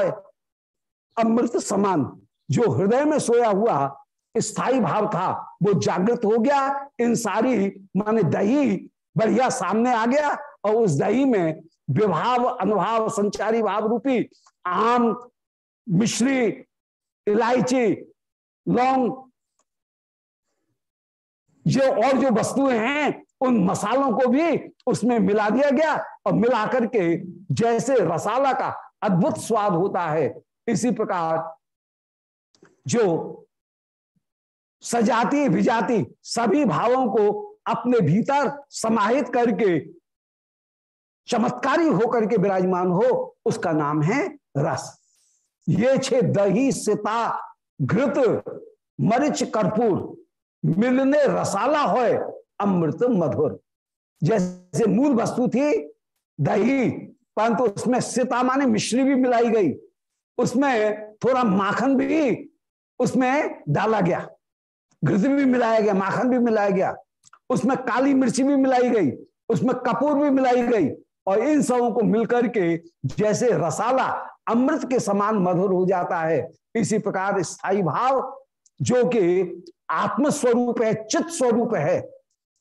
अमृत समान, जो हृदय में सोया हुआ स्थायी भाव था, वो जागृत हो गया। इन सारी, माने दही बढ़िया सामने आ गया और उस दही में विभाव, अनुभाव, संचारी भाव रूपी आम, मिश्री, इलायची, लौंग, ये और जो वस्तुएँ हैं उन मसालों को भी उसमें मिला दिया गया और मिला करके जैसे रसाला का अद्भुत स्वाद होता है, इसी प्रकार जो सजाती विजाति सभी भावों को अपने भीतर समाहित करके चमत्कारी होकर के विराजमान हो, उसका नाम है रस। ये छे दही, सिता, घृत, मरिच, कर्पूर, मिलने रसाला होए अमृत मधुर। जैसे मूल वस्तु थी दही, परंतु उसमें सीता माने मिश्री भी मिलाई गई। उसमें थोड़ा माखन भी उसमें डाला गया। घृत भी मिलाया गया, माखन भी मिलाया गया। उसमें काली मिर्ची भी मिलाई गई, उसमें कपूर भी मिलाई गई। और इन सबों को मिलकर के जैसे रसाला अमृत के समान मधुर हो जाता है, इसी प्रकार स्थायी भाव जो कि आत्मस्वरूप है, चित्त स्वरूप है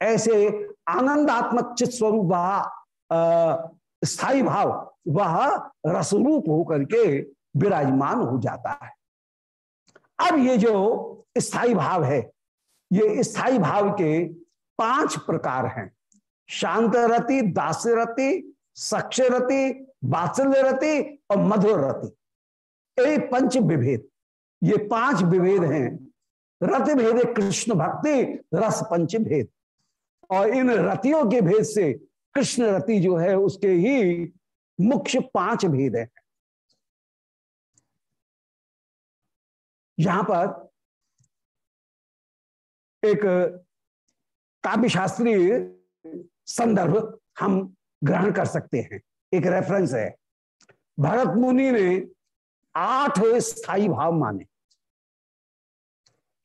ऐसे आनंदात्मक चित स्वरूप वह स्थायी भाव, वह रसरूप होकर के विराजमान हो जाता है। अब ये जो स्थायी भाव है, ये स्थायी भाव के पाँच प्रकार हैं। शांत रति दास्य रति रति बात्सल्य रति और मधुर रति ये पंच विभेद, ये पाँच विभेद हैं। रति भेद कृष्ण भक्ति, रस पंच भेद। और इन रतियों के भेद से कृष्ण रति जो है, उसके ही मुख्य पाँच भेद हैं। यहाँ पर एक काव्य शास्त्रीय संदर्भ हम ग्रहण कर सकते हैं। एक रेफरेंस है। भरत मुनि ने आठ स्थायी भाव माने।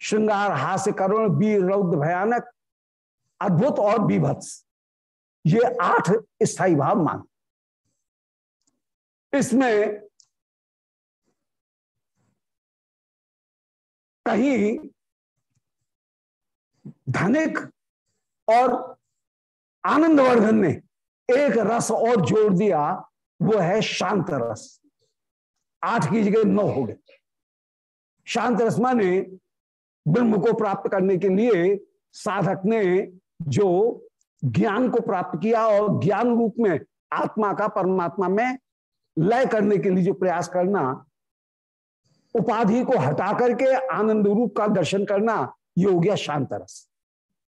श्रृंगार, हास्य, करुण, वीर, रौद्र, भयानक अद्भुत और विभत्स ये आठ स्थायी भाव मान। इसमें कहीं धनिक और आनंदवर्धन ने एक रस और जोड़ दिया, वो है शांत रस। आठ की जगह नौ हो गए। शांत रस माने ब्रह्म को प्राप्त करने के लिए साधक ने जो ज्ञान को प्राप्त किया और ज्ञान रूप में आत्मा का परमात्मा में लय करने के लिए जो प्रयास करना, उपाधि को हटा करके आनंद रूप का दर्शन करना, ये हो गया शांत रस।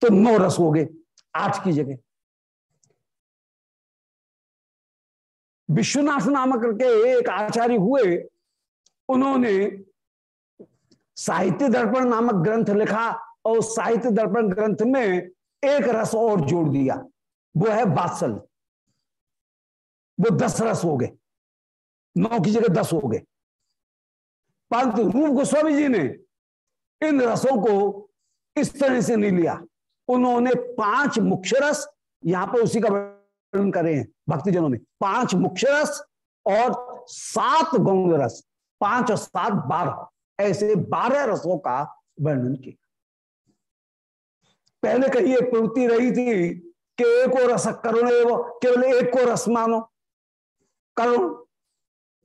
तो नौ रस हो गए आठ की जगह। विश्वनाथ नामक के एक आचार्य हुए, उन्होंने साहित्य दर्पण नामक ग्रंथ लिखा और साहित्य दर्पण ग्रंथ में एक रस और जोड़ दिया। वो है बात्सल। वो दस रस हो गए। नौ की जगह दस हो गए। परंतु रूप गोस्वामी जी ने इन रसों को इस तरह से नहीं लिया। उन्होंने पाँच मुख्य रस यहाँ पर उसी का वर्णन करे हैं भक्तजनों ने पाँच मुख्य रस और सात गौंग रस। पाँच और सात बारह। ऐसे बारह रसों का वर्णन किया। पहले कहीं एक प्रवृत्ति रही थी कि एक और रस करुण केवल एक को रस मानो। करुण।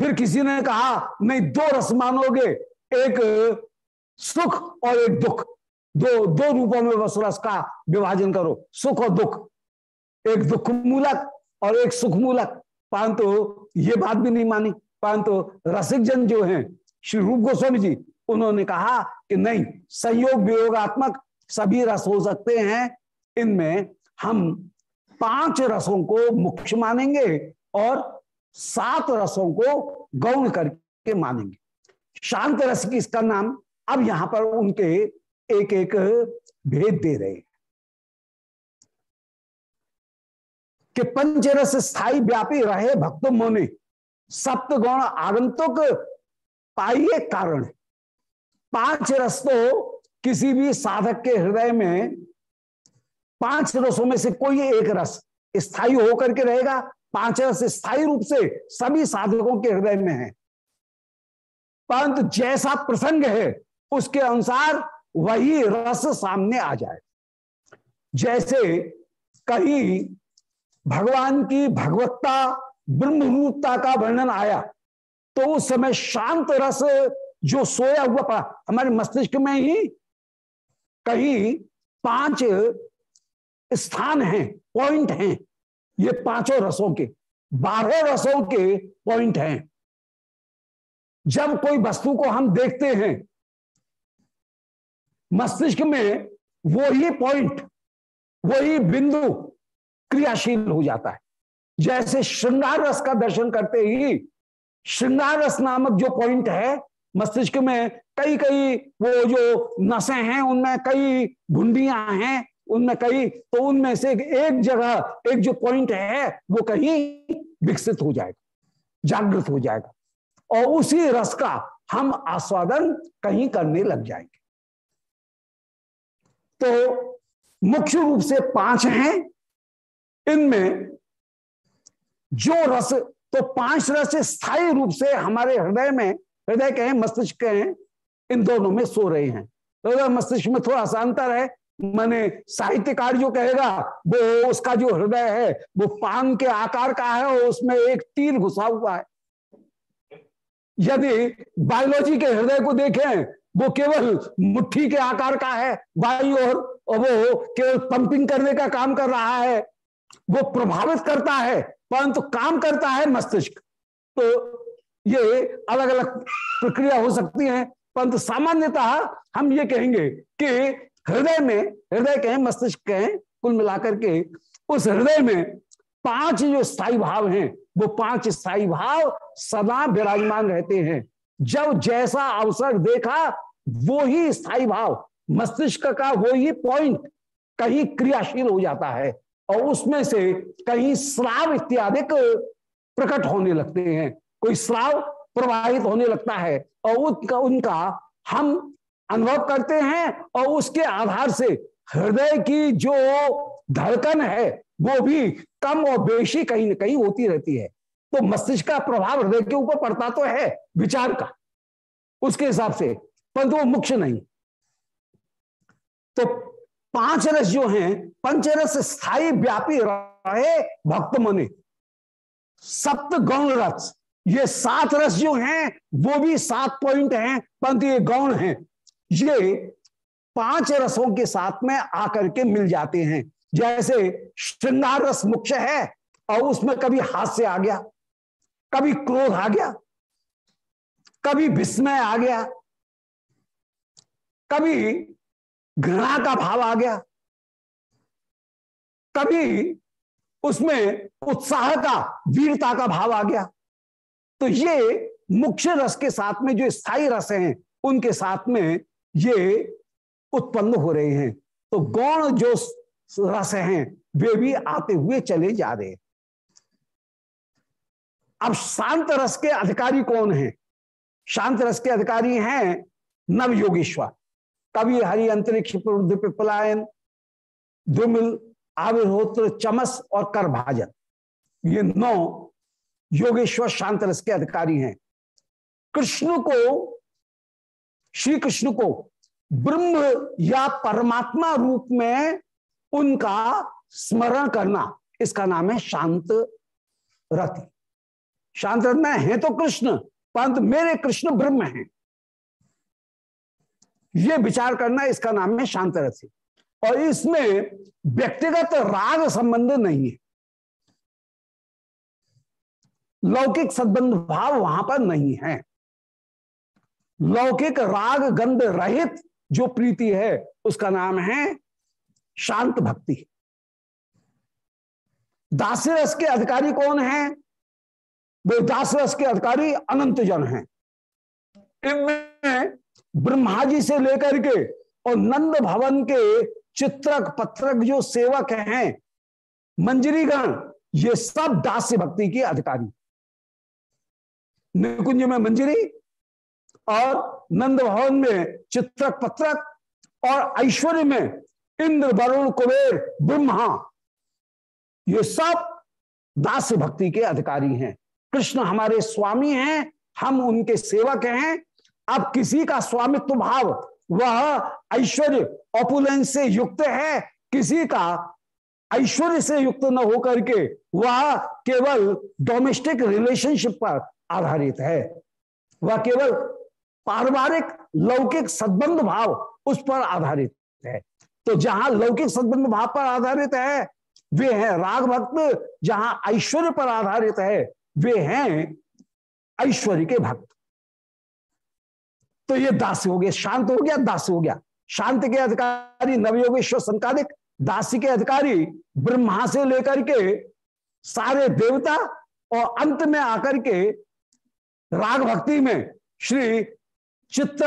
फिर किसी ने कहा, नहीं, दो रस मानोगे, एक सुख और एक दुख। दो दो रूपों में बस रस का विभाजन करो, सुख और दुख। एक दुख मूलक और एक सुख मूलक परंतु ये बात भी नहीं मानी। परंतु रसिक जन जो हैं, श्री रूप गोस्वामी जी, उन्होंने कहा कि नहीं, संयोग वियोगात्मक सभी रस हो सकते हैं। इनमें हम पाँच रसों को मुख्य मानेंगे और सात रसों को गौण करके मानेंगे। शांत रस की इसका नाम अब यहाँ पर उनके एक एक भेद दे रहे हैं। कि पंचरस स्थायी व्यापी रहे भक्त मोने सप्त गौण आगंतुक पाइए कारण। पाँच रस तो किसी भी साधक के हृदय में पाँच रसों में से कोई एक रस स्थायी होकर के रहेगा। पाँच रस स्थायी रूप से सभी साधकों के हृदय में है। परंतु जैसा प्रसंग है, उसके अनुसार वही रस सामने आ जाए। जैसे कहीं भगवान की भगवत्ता ब्रह्म रूपता का वर्णन आया तो उस समय शांत रस जो सोया हुआ पड़ा, हमारे मस्तिष्क में ही कहीं पाँच स्थान हैं पॉइंट हैं। ये पाँचों रसों के, बारह रसों के पॉइंट हैं। जब कोई वस्तु को हम देखते हैं, मस्तिष्क में वही पॉइंट वही बिंदु क्रियाशील हो जाता है। जैसे श्रृंगार रस का दर्शन करते ही, श्रृंगार रस नामक जो पॉइंट है मस्तिष्क में कई कई वो जो नसें हैं, उनमें कई घुंडियाँ हैं, उनमें कई तो उनमें से एक जगह, एक जो पॉइंट है, वो कहीं विकसित हो जाएगा, जागृत हो जाएगा। और उसी रस का हम आस्वादन कहीं करने लग जाएँगे। तो मुख्य रूप से पाँच हैं। इनमें जो रस तो पाँच रस स्थायी रूप से हमारे हृदय में हृदय के हैं मस्तिष्क के हैं इन दोनों में सो रहे हैं। हृदय मस्तिष्क में थोड़ा सा अंतर है मैंने साहित्यकार जो कहेगा, वो उसका जो हृदय है, वो पान के आकार का है और उसमें एक तीर घुसा हुआ है। यदि बायोलॉजी के हृदय को देखें, वो केवल मुट्ठी के आकार का है बाई और वो केवल पंपिंग करने का काम कर रहा है। वो प्रभावित करता है, परंतु काम करता है मस्तिष्क। तो ये अलग अलग प्रक्रिया हो सकती है, परंतु सामान्यतः हम ये कहेंगे कि हृदय में, हृदय कहें मस्तिष्क कहें कुल मिलाकर के उस हृदय में पाँच जो स्थायी भाव हैं, वो पाँच स्थायी भाव सदा विराजमान रहते हैं। जब जैसा अवसर देखा, वो ही स्थायी भाव, मस्तिष्क का वो ही पॉइंट कहीं क्रियाशील हो जाता है और उसमें से कहीं श्राव इत्यादि प्रकट होने लगते हैं। कोई श्राव प्रवाहित होने लगता है और उनका उनका हम अनुभव करते हैं और उसके आधार से हृदय की जो धड़कन है, वो भी कम और बेशी कहीं ना कहीं होती रहती है। तो मस्तिष्क का प्रभाव हृदय के ऊपर पड़ता तो है, विचार का। उसके हिसाब से, परंतु वो मुख्य नहीं। तो पाँच रस जो हैं, पंचरस स्थायी व्यापी रहे भक्त मने सप्त गौण रस। ये सात रस जो हैं, वो भी सात पॉइंट हैं, परंतु ये गौण हैं। ये पाँच रसों के साथ में आकर के मिल जाते हैं। जैसे श्रृंगार रस मुख्य है और उसमें कभी हास्य आ गया, कभी क्रोध आ गया, कभी विस्मय आ गया, कभी घृणा का भाव आ गया, कभी उसमें उत्साह का, वीरता का भाव आ गया। तो ये मुख्य रस के साथ में जो स्थायी रस हैं, उनके साथ में ये उत्पन्न हो रहे हैं। तो गौण जो रस हैं, वे भी आते हुए चले जा रहे हैं। अब शांत रस के अधिकारी कौन हैं? शांत रस के अधिकारी हैं नव योगेश्वर। कवि हरि अंतरिक्ष पिपलायन द्रुमिल आविर्होत्र, चमस और कर भाजन ये नौ योगेश्वर शांत रस के अधिकारी हैं। कृष्ण को, श्री कृष्ण को ब्रह्म या परमात्मा रूप में उनका स्मरण करना, इसका नाम है शांत रति शांत रत्न है तो कृष्ण, परंतु मेरे कृष्ण ब्रह्म हैं। ये विचार करना इसका नाम है शांत रथी। और इसमें व्यक्तिगत राग संबंध नहीं है। लौकिक सद्बंध भाव वहाँ पर नहीं है। लौकिक राग गंध रहित जो प्रीति है, उसका नाम है शांत भक्ति। दासरस के अधिकारी कौन है? वे दासरस के अधिकारी अनंत जन हैं। इनमें ब्रह्मा जी से लेकर के और नंद भवन के चित्रक, पत्रक जो सेवक हैं, मंजरीगण, ये सब दास्य भक्ति के अधिकारी। निकुंज में मंजरी और नंद भवन में चित्रक पत्रक और ऐश्वर्य में इंद्र, वरुण, कुबेर, ब्रह्मा, ये सब दास्य भक्ति के अधिकारी हैं। कृष्ण हमारे स्वामी हैं, हम उनके सेवक हैं। अब किसी का स्वामित्व भाव, वह ऐश्वर्य ऑपुलेंस से युक्त है, किसी का ऐश्वर्य से युक्त न होकर के, वह केवल डोमेस्टिक रिलेशनशिप पर आधारित है। वह केवल पारिवारिक लौकिक सद्बंध भाव उस पर आधारित है। तो जहाँ लौकिक सद्बंध भाव पर आधारित है, वे हैं राग भक्त, जहाँ ऐश्वर्य पर आधारित है, वे हैं ऐश्वर्य के भक्त। तो ये दास हो गया, शांत हो गया, दास हो गया। शांत के अधिकारी नवयोगेश्वर संकालिक, दासी के अधिकारी ब्रह्मा से लेकर के सारे देवता और अंत में आकर के राग भक्ति में श्री चित्र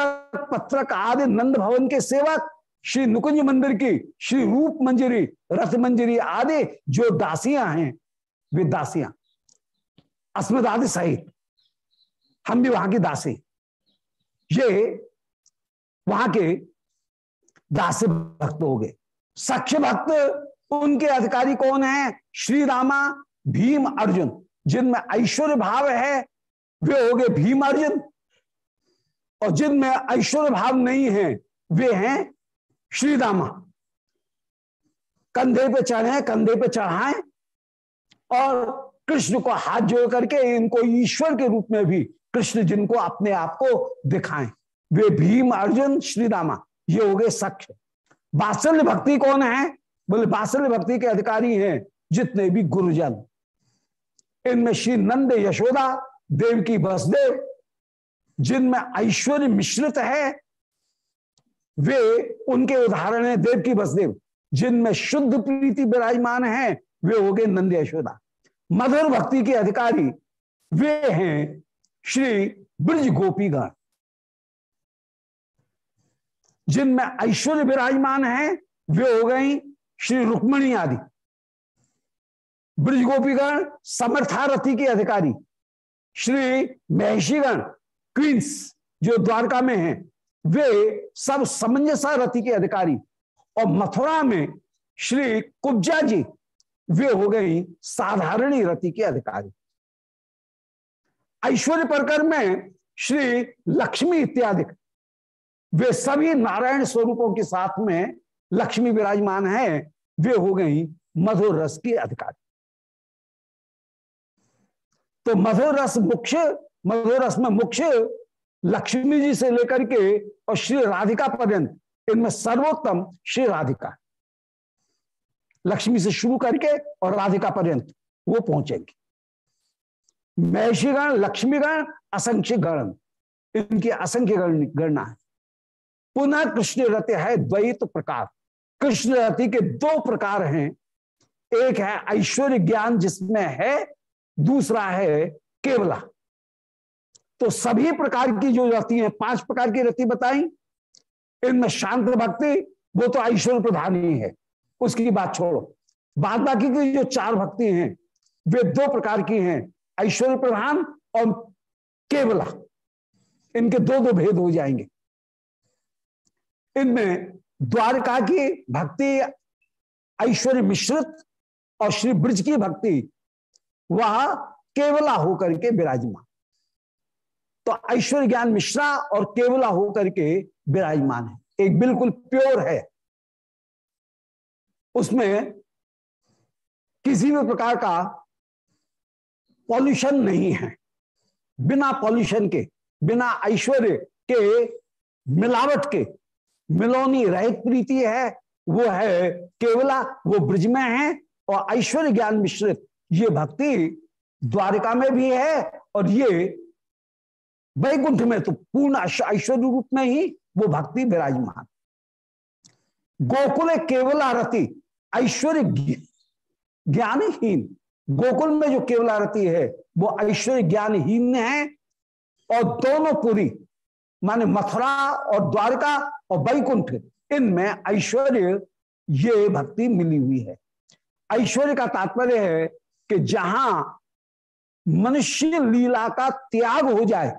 पत्रक आदि नंद भवन के सेवक, श्री नुकुंज मंदिर की श्री रूप मंजरी, रथ मंजरी आदि जो दासियाँ हैं, वे दासियाँ। अस्मद आदि सहित हम भी वहाँ की दासी। ये वहाँ के दास भक्त हो गए। सख्य भक्त उनके अधिकारी कौन है? श्री रामा, भीम अर्जुन, जिनमें ऐश्वर्य भाव है वे हो गए भीम अर्जुन और जिनमें ऐश्वर्य भाव नहीं है, वे हैं श्री रामा कंधे पे चढ़े, कंधे पे चढ़ाए और कृष्ण को हाथ जोड़ करके इनको ईश्वर के रूप में भी कृष्ण जिनको अपने आप को दिखाएँ। वे भीम अर्जुन श्री रामा ये हो गए सख्य। बात्सल्य भक्ति कौन है? बोले, बात्सल्य भक्ति के अधिकारी हैं जितने भी गुरुजन। इनमें श्री नंद यशोदा देव की बसदेव जिनमें ऐश्वर्य मिश्रित है, वे उनके उदाहरण है देव की बसदेव जिनमें शुद्ध प्रीति विराजमान है, वे हो गए नंद यशोदा। मधुर भक्ति के अधिकारी वे हैं श्री ब्रज गोपीगण। जिनमें ऐश्वर्य विराजमान है, वे हो गई श्री रुक्मणी आदि। ब्रज गोपीगण समर्थारथी के अधिकारी। श्री महेशीगण क्वींस जो द्वारका में हैं, वे सब समंजसा रथी के अधिकारी और मथुरा में श्री कुब्जा जी, वे हो गई साधारणी रति के अधिकारी। ऐश्वर्य प्रकर में श्री लक्ष्मी इत्यादि वे सभी नारायण स्वरूपों के साथ में लक्ष्मी विराजमान है, वे हो गई मधुर रस की अधिकारी। तो मधुर रस मुख्य मधुर रस में मुख्य लक्ष्मी जी से लेकर के और श्री राधिका पर्यंत, इनमें सर्वोत्तम श्री राधिका। लक्ष्मी से शुरू करके और राधिका पर्यंत वो पहुँचेंगे। महर्षिगण लक्ष्मीगण, असंख्य गण, इनकी असंख्य गणना है। पुनः कृष्ण रति है द्वैत प्रकार। कृष्ण रति के दो प्रकार हैं। एक है ऐश्वर्य ज्ञान जिसमें है दूसरा है केवला। तो सभी प्रकार की जो रति है, पाँच प्रकार की रति बताई। इनमें शांत भक्ति, वो तो ऐश्वर्य प्रधान ही है। उसकी बात छोड़ो। बाद बाकी की जो चार भक्ति हैं, वे दो प्रकार की हैं, ऐश्वर्य प्रधान और केवला। इनके दो दो भेद हो जाएँगे। इनमें द्वारका की भक्ति, ऐश्वर्य मिश्रित और श्री ब्रज की भक्ति वह केवला होकर के विराजमान। तो ऐश्वर्य ज्ञान मिश्रा और केवला होकर के विराजमान है। एक बिल्कुल प्योर है। उसमें किसी भी प्रकार का पॉल्यूशन नहीं है। बिना पॉल्यूशन के, बिना ऐश्वर्य के, मिलावट के, मिलोनी रहित प्रीति है, वो है केवला, वो ब्रज में है और ऐश्वर्य ज्ञान मिश्रित ये भक्ति द्वारिका में भी है और ये वैकुंठ में तो पूर्ण ऐश्वर्य रूप में ही वो भक्ति विराजमान। गोकुल केवला रति ऐश्वर्य ज्ञानहीन। गोकुल में जो केवलारती है, वो ऐश्वर्य ज्ञानहीन है और दोनों पुरी, माने मथुरा और द्वारका और वैकुंठ, इनमें ऐश्वर्य, ये भक्ति मिली हुई है। ऐश्वर्य का तात्पर्य है कि जहाँ मनुष्य लीला का त्याग हो जाए,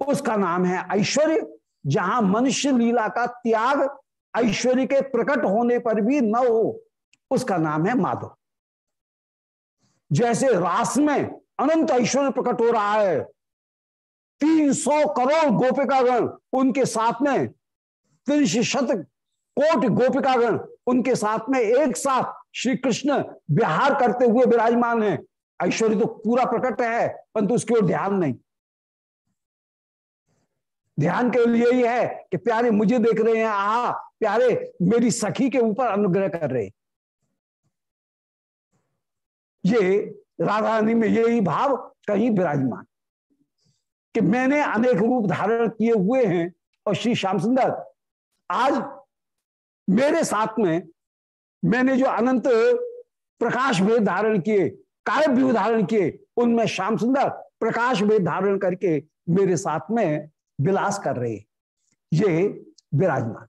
उसका नाम है ऐश्वर्य। जहाँ मनुष्य लीला का त्याग ऐश्वर्य के प्रकट होने पर भी न हो, उसका नाम है माधव। जैसे रास में अनंत ऐश्वर्य प्रकट हो रहा है, तीन सौ करोड़ गोपिकागण उनके साथ में त्रिश शत कोट गोपिकागण उनके साथ में एक साथ श्री कृष्ण विहार करते हुए विराजमान है। ऐश्वर्य तो पूरा प्रकट है, परंतु उसकी ओर ध्यान नहीं। ध्यान के लिए ही है कि प्यारे, मुझे देख रहे हैं आ प्यारे, मेरी सखी के ऊपर अनुग्रह कर रहे ये राधा में यही भाव कहीं विराजमान। कि मैंने अनेक रूप धारण किए हुए हैं और श्री श्याम सुंदर, आज मेरे साथ में मैंने जो अनंत प्रकाश भेद धारण किए काय भी धारण किए, उनमें श्याम सुंदर प्रकाश भेद धारण करके मेरे साथ में विलास कर रहे ये विराजमान।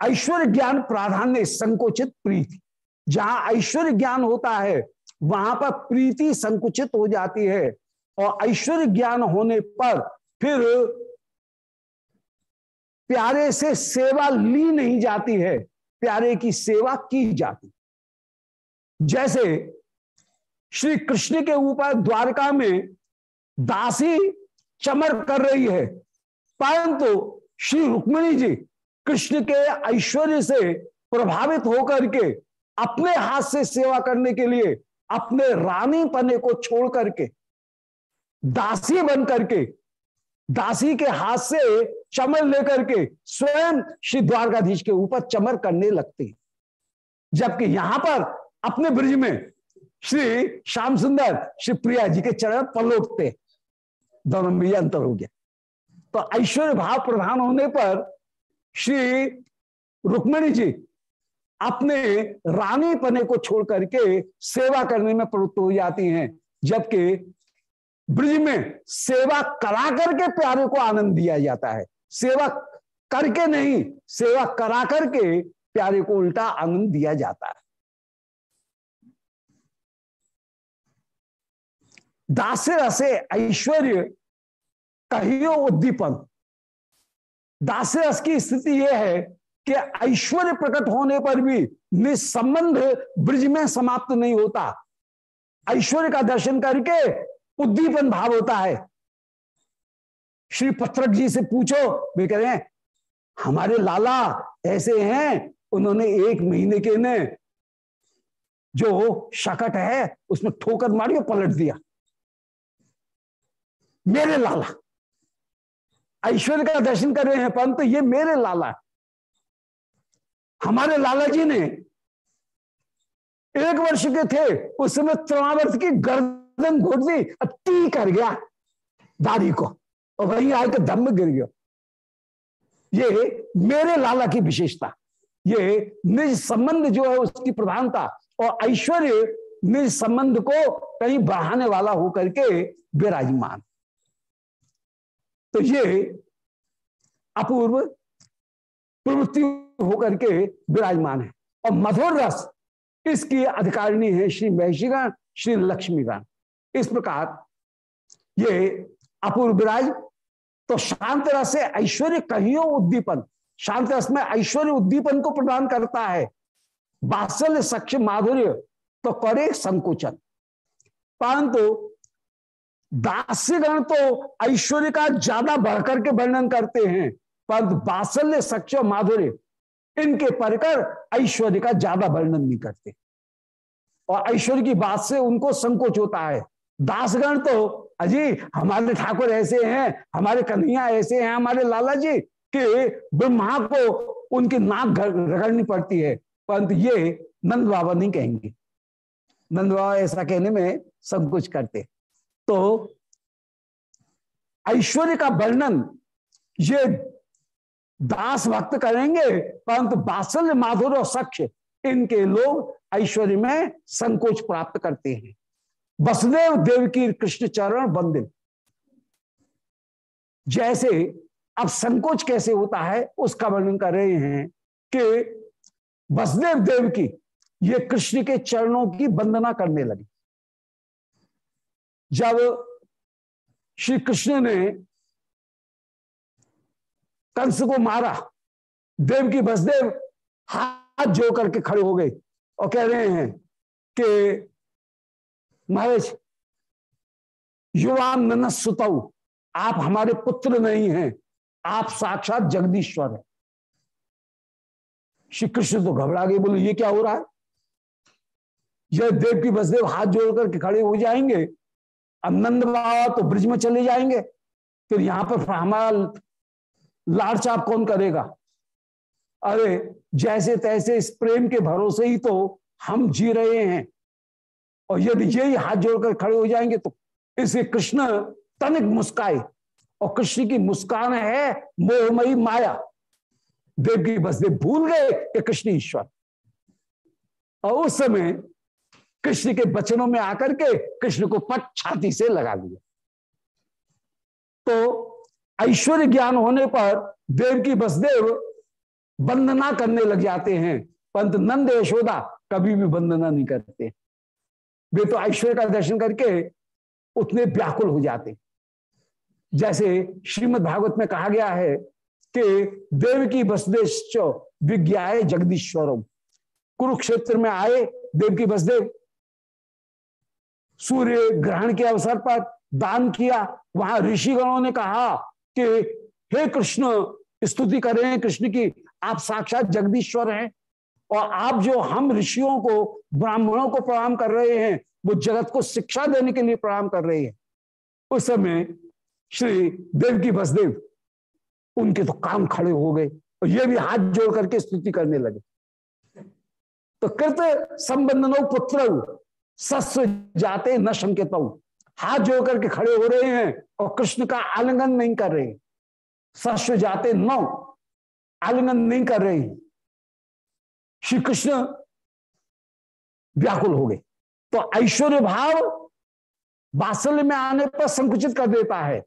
ऐश्वर्य ज्ञान प्राधान्य संकुचित प्रीति। जहाँ ऐश्वर्य ज्ञान होता है, वहाँ पर प्रीति संकुचित हो जाती है और ऐश्वर्य ज्ञान होने पर फिर प्यारे से सेवा ली नहीं जाती है, प्यारे की सेवा की जाती। जैसे श्री कृष्ण के ऊपर द्वारका में दासी चमर कर रही है, परंतु श्री रुक्मिणी जी कृष्ण के ऐश्वर्य से प्रभावित होकर के अपने हाथ से सेवा करने के लिए, अपने रानी पने को छोड़ करके दासी बन करके दासी के हाथ से चमर लेकर के स्वयं श्री द्वारकाधीश के ऊपर चमर करने लगते। जबकि यहाँ पर अपने ब्रिज में श्री श्याम सुंदर, श्री प्रिया जी के चरण पलोटते दोनों में अंतर हो गया। तो ऐश्वर्य भाव प्रधान होने पर श्री रुक्मणी जी अपने रानी पने को छोड़ करके सेवा करने में प्रवृत्त हो जाती हैं, जबकि ब्रिज में सेवा करा करके प्यारे को आनंद दिया जाता है। सेवा करके नहीं, सेवा करा करके प्यारे को उल्टा आनंद दिया जाता है। दासे रसे ऐश्वर्य कहियो उद्दीपन। दासे रस की स्थिति यह है कि ऐश्वर्य प्रकट होने पर भी निसंबंध ब्रिज में समाप्त नहीं होता। ऐश्वर्य का दर्शन करके उद्दीपन भाव होता है। श्री पत्रक जी से पूछो, वे कह रहे हैं, हमारे लाला ऐसे हैं, उन्होंने एक महीने के ने जो शकट है, उसमें ठोकर मारी और पलट दिया। मेरे लाला, ऐश्वर्य का दर्शन कर रहे हैं परंतु ये मेरे लाला। हमारे लाला जी ने एक वर्ष के थे, उस समय त्रणावर्त की गर्दन घोट दी ती कर गया। दाढ़ी को। और वहीं आकर दम में गिर गया। ये मेरे लाला की विशेषता। ये निज संबंध जो है उसकी प्रधानता। और ऐश्वर्य निज संबंध को कहीं बढ़ाने वाला होकर के विराजमान। तो ये अपूर्व प्रवृत्ति होकर के विराजमान है। और मधुर रस इसकी अधिकारिणी है श्री महषिगण श्री लक्ष्मीगण। इस प्रकार ये अपूर्व विराज तो शांत रस से ऐश्वर्य कहियो उद्दीपन। शांत रस में ऐश्वर्य उद्दीपन को प्रदान करता है। बात्सल्य सक्ष माधुर्य तो करे संकुचन। परंतु दास्यगण तो ऐश्वर्य का ज़्यादा बढ़कर के वर्णन करते हैं पर बात्सल्य सक्ष माधुर्य, इनके परकर ऐश्वर्य का ज़्यादा वर्णन नहीं करते। और ऐश्वर्य की बात से उनको संकोच होता है। दासगण तो अजी, हमारे ठाकुर ऐसे हैं, हमारे कन्हैया ऐसे हैं, हमारे लाला जी कि ब्रह्मा को उनकी नाक रगड़नी पड़ती है। परंतु ये नंद बाबा नहीं कहेंगे। नंद बाबा ऐसा कहने में सब कुछ करते। तो ऐश्वर्य का वर्णन, ये दास भक्त करेंगे, परंतु बात्सल्य, माधुर और सक्ष इनके लोग ऐश्वर्य में संकोच प्राप्त करते हैं। वसुदेव देव की कृष्ण चरण बंदिल जैसे अब संकोच कैसे होता है, उसका वर्णन कर रहे हैं कि वसुदेव देव की, ये कृष्ण के चरणों की वंदना करने लगी। जब श्री कृष्ण ने कंस को मारा, देव की बसदेव हाथ जो करके खड़े हो गए और कह रहे हैं कि महाराज युवा ननसुतऊ आप हमारे पुत्र नहीं हैं, आप साक्षात जगदीश्वर है। श्री कृष्ण तो घबरा गए, बोले, ये क्या हो रहा है? यह देव की बसदेव हाथ जोड़ करके खड़े हो जाएँगे। अब नंद बाबा तो ब्रिज में चले जाएँगे। फिर यहाँ पर हमारा लाड़ चाप कौन करेगा? अरे, जैसे तैसे इस प्रेम के भरोसे ही तो हम जी रहे हैं। और यदि यही हाथ जोड़कर खड़े हो जाएँगे तो इसे कृष्ण तनिक मुस्काए। और कृष्ण की मुस्कान है, मोहमयी माया। देव की बस देव भूल गए कि कृष्ण ईश्वर। और उस समय कृष्ण के बचनों में आकर के कृष्ण को पट छाती से लगा दिया। तो ऐश्वर्य ज्ञान होने पर देव की बसदेव वंदना करने लग जाते हैं। पंत नंद यशोदा कभी भी वंदना नहीं करते। वे तो ऐश्वर्य का दर्शन करके उतने व्याकुल हो जाते। जैसे श्रीमद् भागवत में कहा गया है कि देव की बसदेश विज्ञा जगदीश्वरम। कुरुक्षेत्र में आए, देव की बसदेव सूर्य ग्रहण के अवसर पर दान किया। वहाँ ऋषिगणों ने कहा कि, हे कृष्ण, स्तुति करें, कृष्ण की, आप साक्षात जगदीश्वर हैं। और आप जो हम ऋषियों को, ब्राह्मणों को प्रणाम कर रहे हैं, वो जगत को शिक्षा देने के लिए प्रणाम कर रहे हैं। उस समय श्री देव की बसदेव उनके तो काम खड़े हो गए और ये भी हाथ जोड़ करके स्तुति करने लगे। तो कृत संबंधनो पुत्र सस्व जाते न संकेत। हाथ जोड़ करके खड़े हो रहे हैं और कृष्ण का आलिंगन नहीं कर रहे। सस्व जाते न, आलिंगन नहीं कर रहे। हैं श्री कृष्ण व्याकुल हो गए। तो ऐश्वर्य भाव बात्सल्य में आने पर संकुचित कर देता है।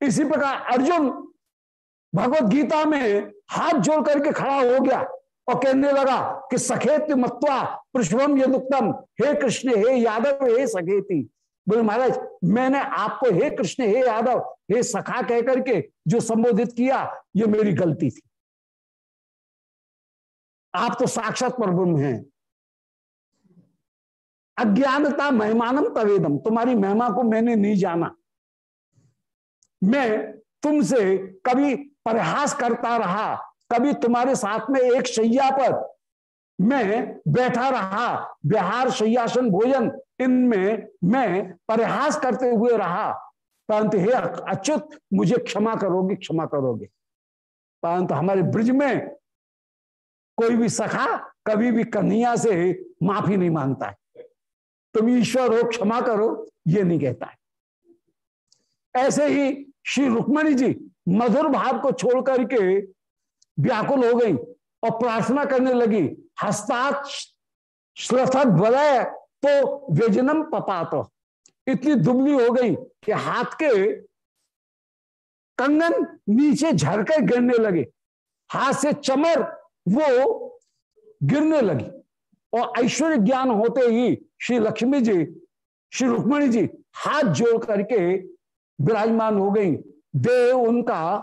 इसी प्रकार अर्जुन भगवत गीता में हाथ जोड़ करके खड़ा हो गया और कहने लगा कि सखेत मत्वा पृष्ठम यदुक्तम हे कृष्ण, हे यादव, हे सखेती। बोले महाराज, मैंने आपको, हे कृष्ण, हे यादव, हे सखा कह करके जो संबोधित किया, ये मेरी गलती थी। आप तो साक्षात पर ब्रह्म हैं। अज्ञानता मेहमानम तवेदम। तुम्हारी महिमा को मैंने नहीं जाना। मैं तुमसे कभी प्रयास करता रहा, कभी तुम्हारे साथ में एक शैया पर मैं बैठा रहा बिहार शैयासन भोजन, इनमें मैं प्रयास करते हुए रहा। परंतु हे अच्युत, मुझे क्षमा करोगे क्षमा करोगे। परंतु हमारे ब्रिज में कोई भी सखा कभी भी कन्हैया से माफ़ी नहीं माँगता है। तुम ईश्वर हो, क्षमा करो, ये नहीं कहता है। ऐसे ही श्री रुक्मणी जी मधुर भाव को छोड़ करके व्याकुल हो गई और प्रार्थना करने लगी, हस्तात् तो व्यजनम पपात। इतनी दुबली हो गई कि हाथ के कंगन नीचे झरकर गिरने लगे। हाथ से चमर वो गिरने लगी। और ऐश्वर्य ज्ञान होते ही श्री लक्ष्मी जी, श्री रुक्मणी जी हाथ जोड़ करके विराजमान हो गई। देह उनका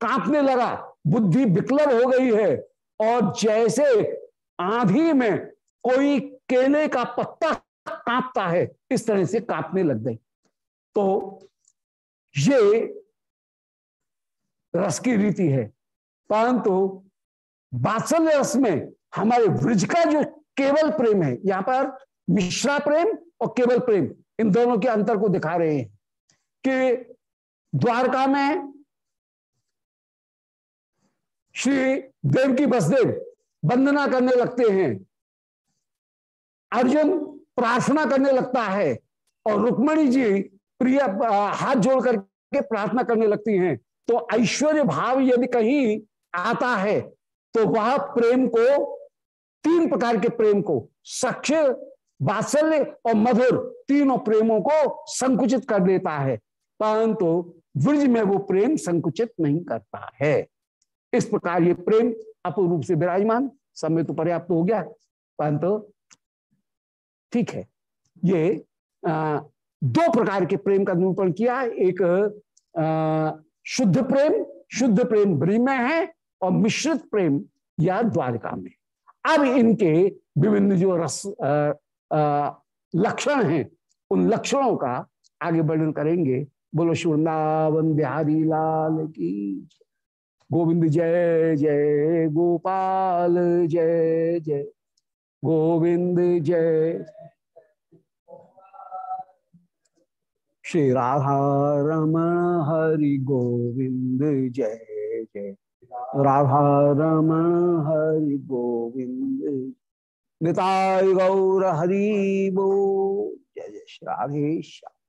कांपने लगा। बुद्धि विकलब हो गई है। और जैसे आंधी में कोई केले का पत्ता कांपता है, इस तरह से कांपने लग गई। तो ये रस की रीति है। परंतु बात्सल्य रस में हमारे ब्रज का जो केवल प्रेम है, यहाँ पर मिश्रा प्रेम और केवल प्रेम, इन दोनों के अंतर को दिखा रहे हैं कि द्वारका में श्री देव की बसदेव वंदना करने लगते हैं, अर्जुन प्रार्थना करने लगता है और रुक्मणी जी प्रिय हाथ जोड़ करके प्रार्थना करने लगती हैं। तो ऐश्वर्य भाव यदि कहीं आता है तो वह प्रेम को तीन प्रकार के प्रेम को सख्य वात्सल्य और मधुर तीनों प्रेमों को संकुचित कर देता है। परंतु ब्रज में वो प्रेम संकुचित नहीं करता है। इस प्रकार ये प्रेम अपूर्ण रूप से विराजमान समय तो पर्याप्त हो गया परंतु ठीक है। ये आ, दो प्रकार के प्रेम का निरूपण किया एक आ, शुद्ध प्रेम शुद्ध प्रेम ब्रज में है और मिश्रित प्रेम या द्वारका में। अब इनके विभिन्न जो रस लक्षण हैं, उन लक्षणों का आगे वर्णन करेंगे। बोलो वृंदावन बिहारी लाल की गोविंद जय जय गोपाल जय जय गोविंद जय। श्री राधा रमण हरि गोविंद जय जय। राधा रमण हरि गोविंद निताय गौर हरि बो जय जय श्री राधेश्याम।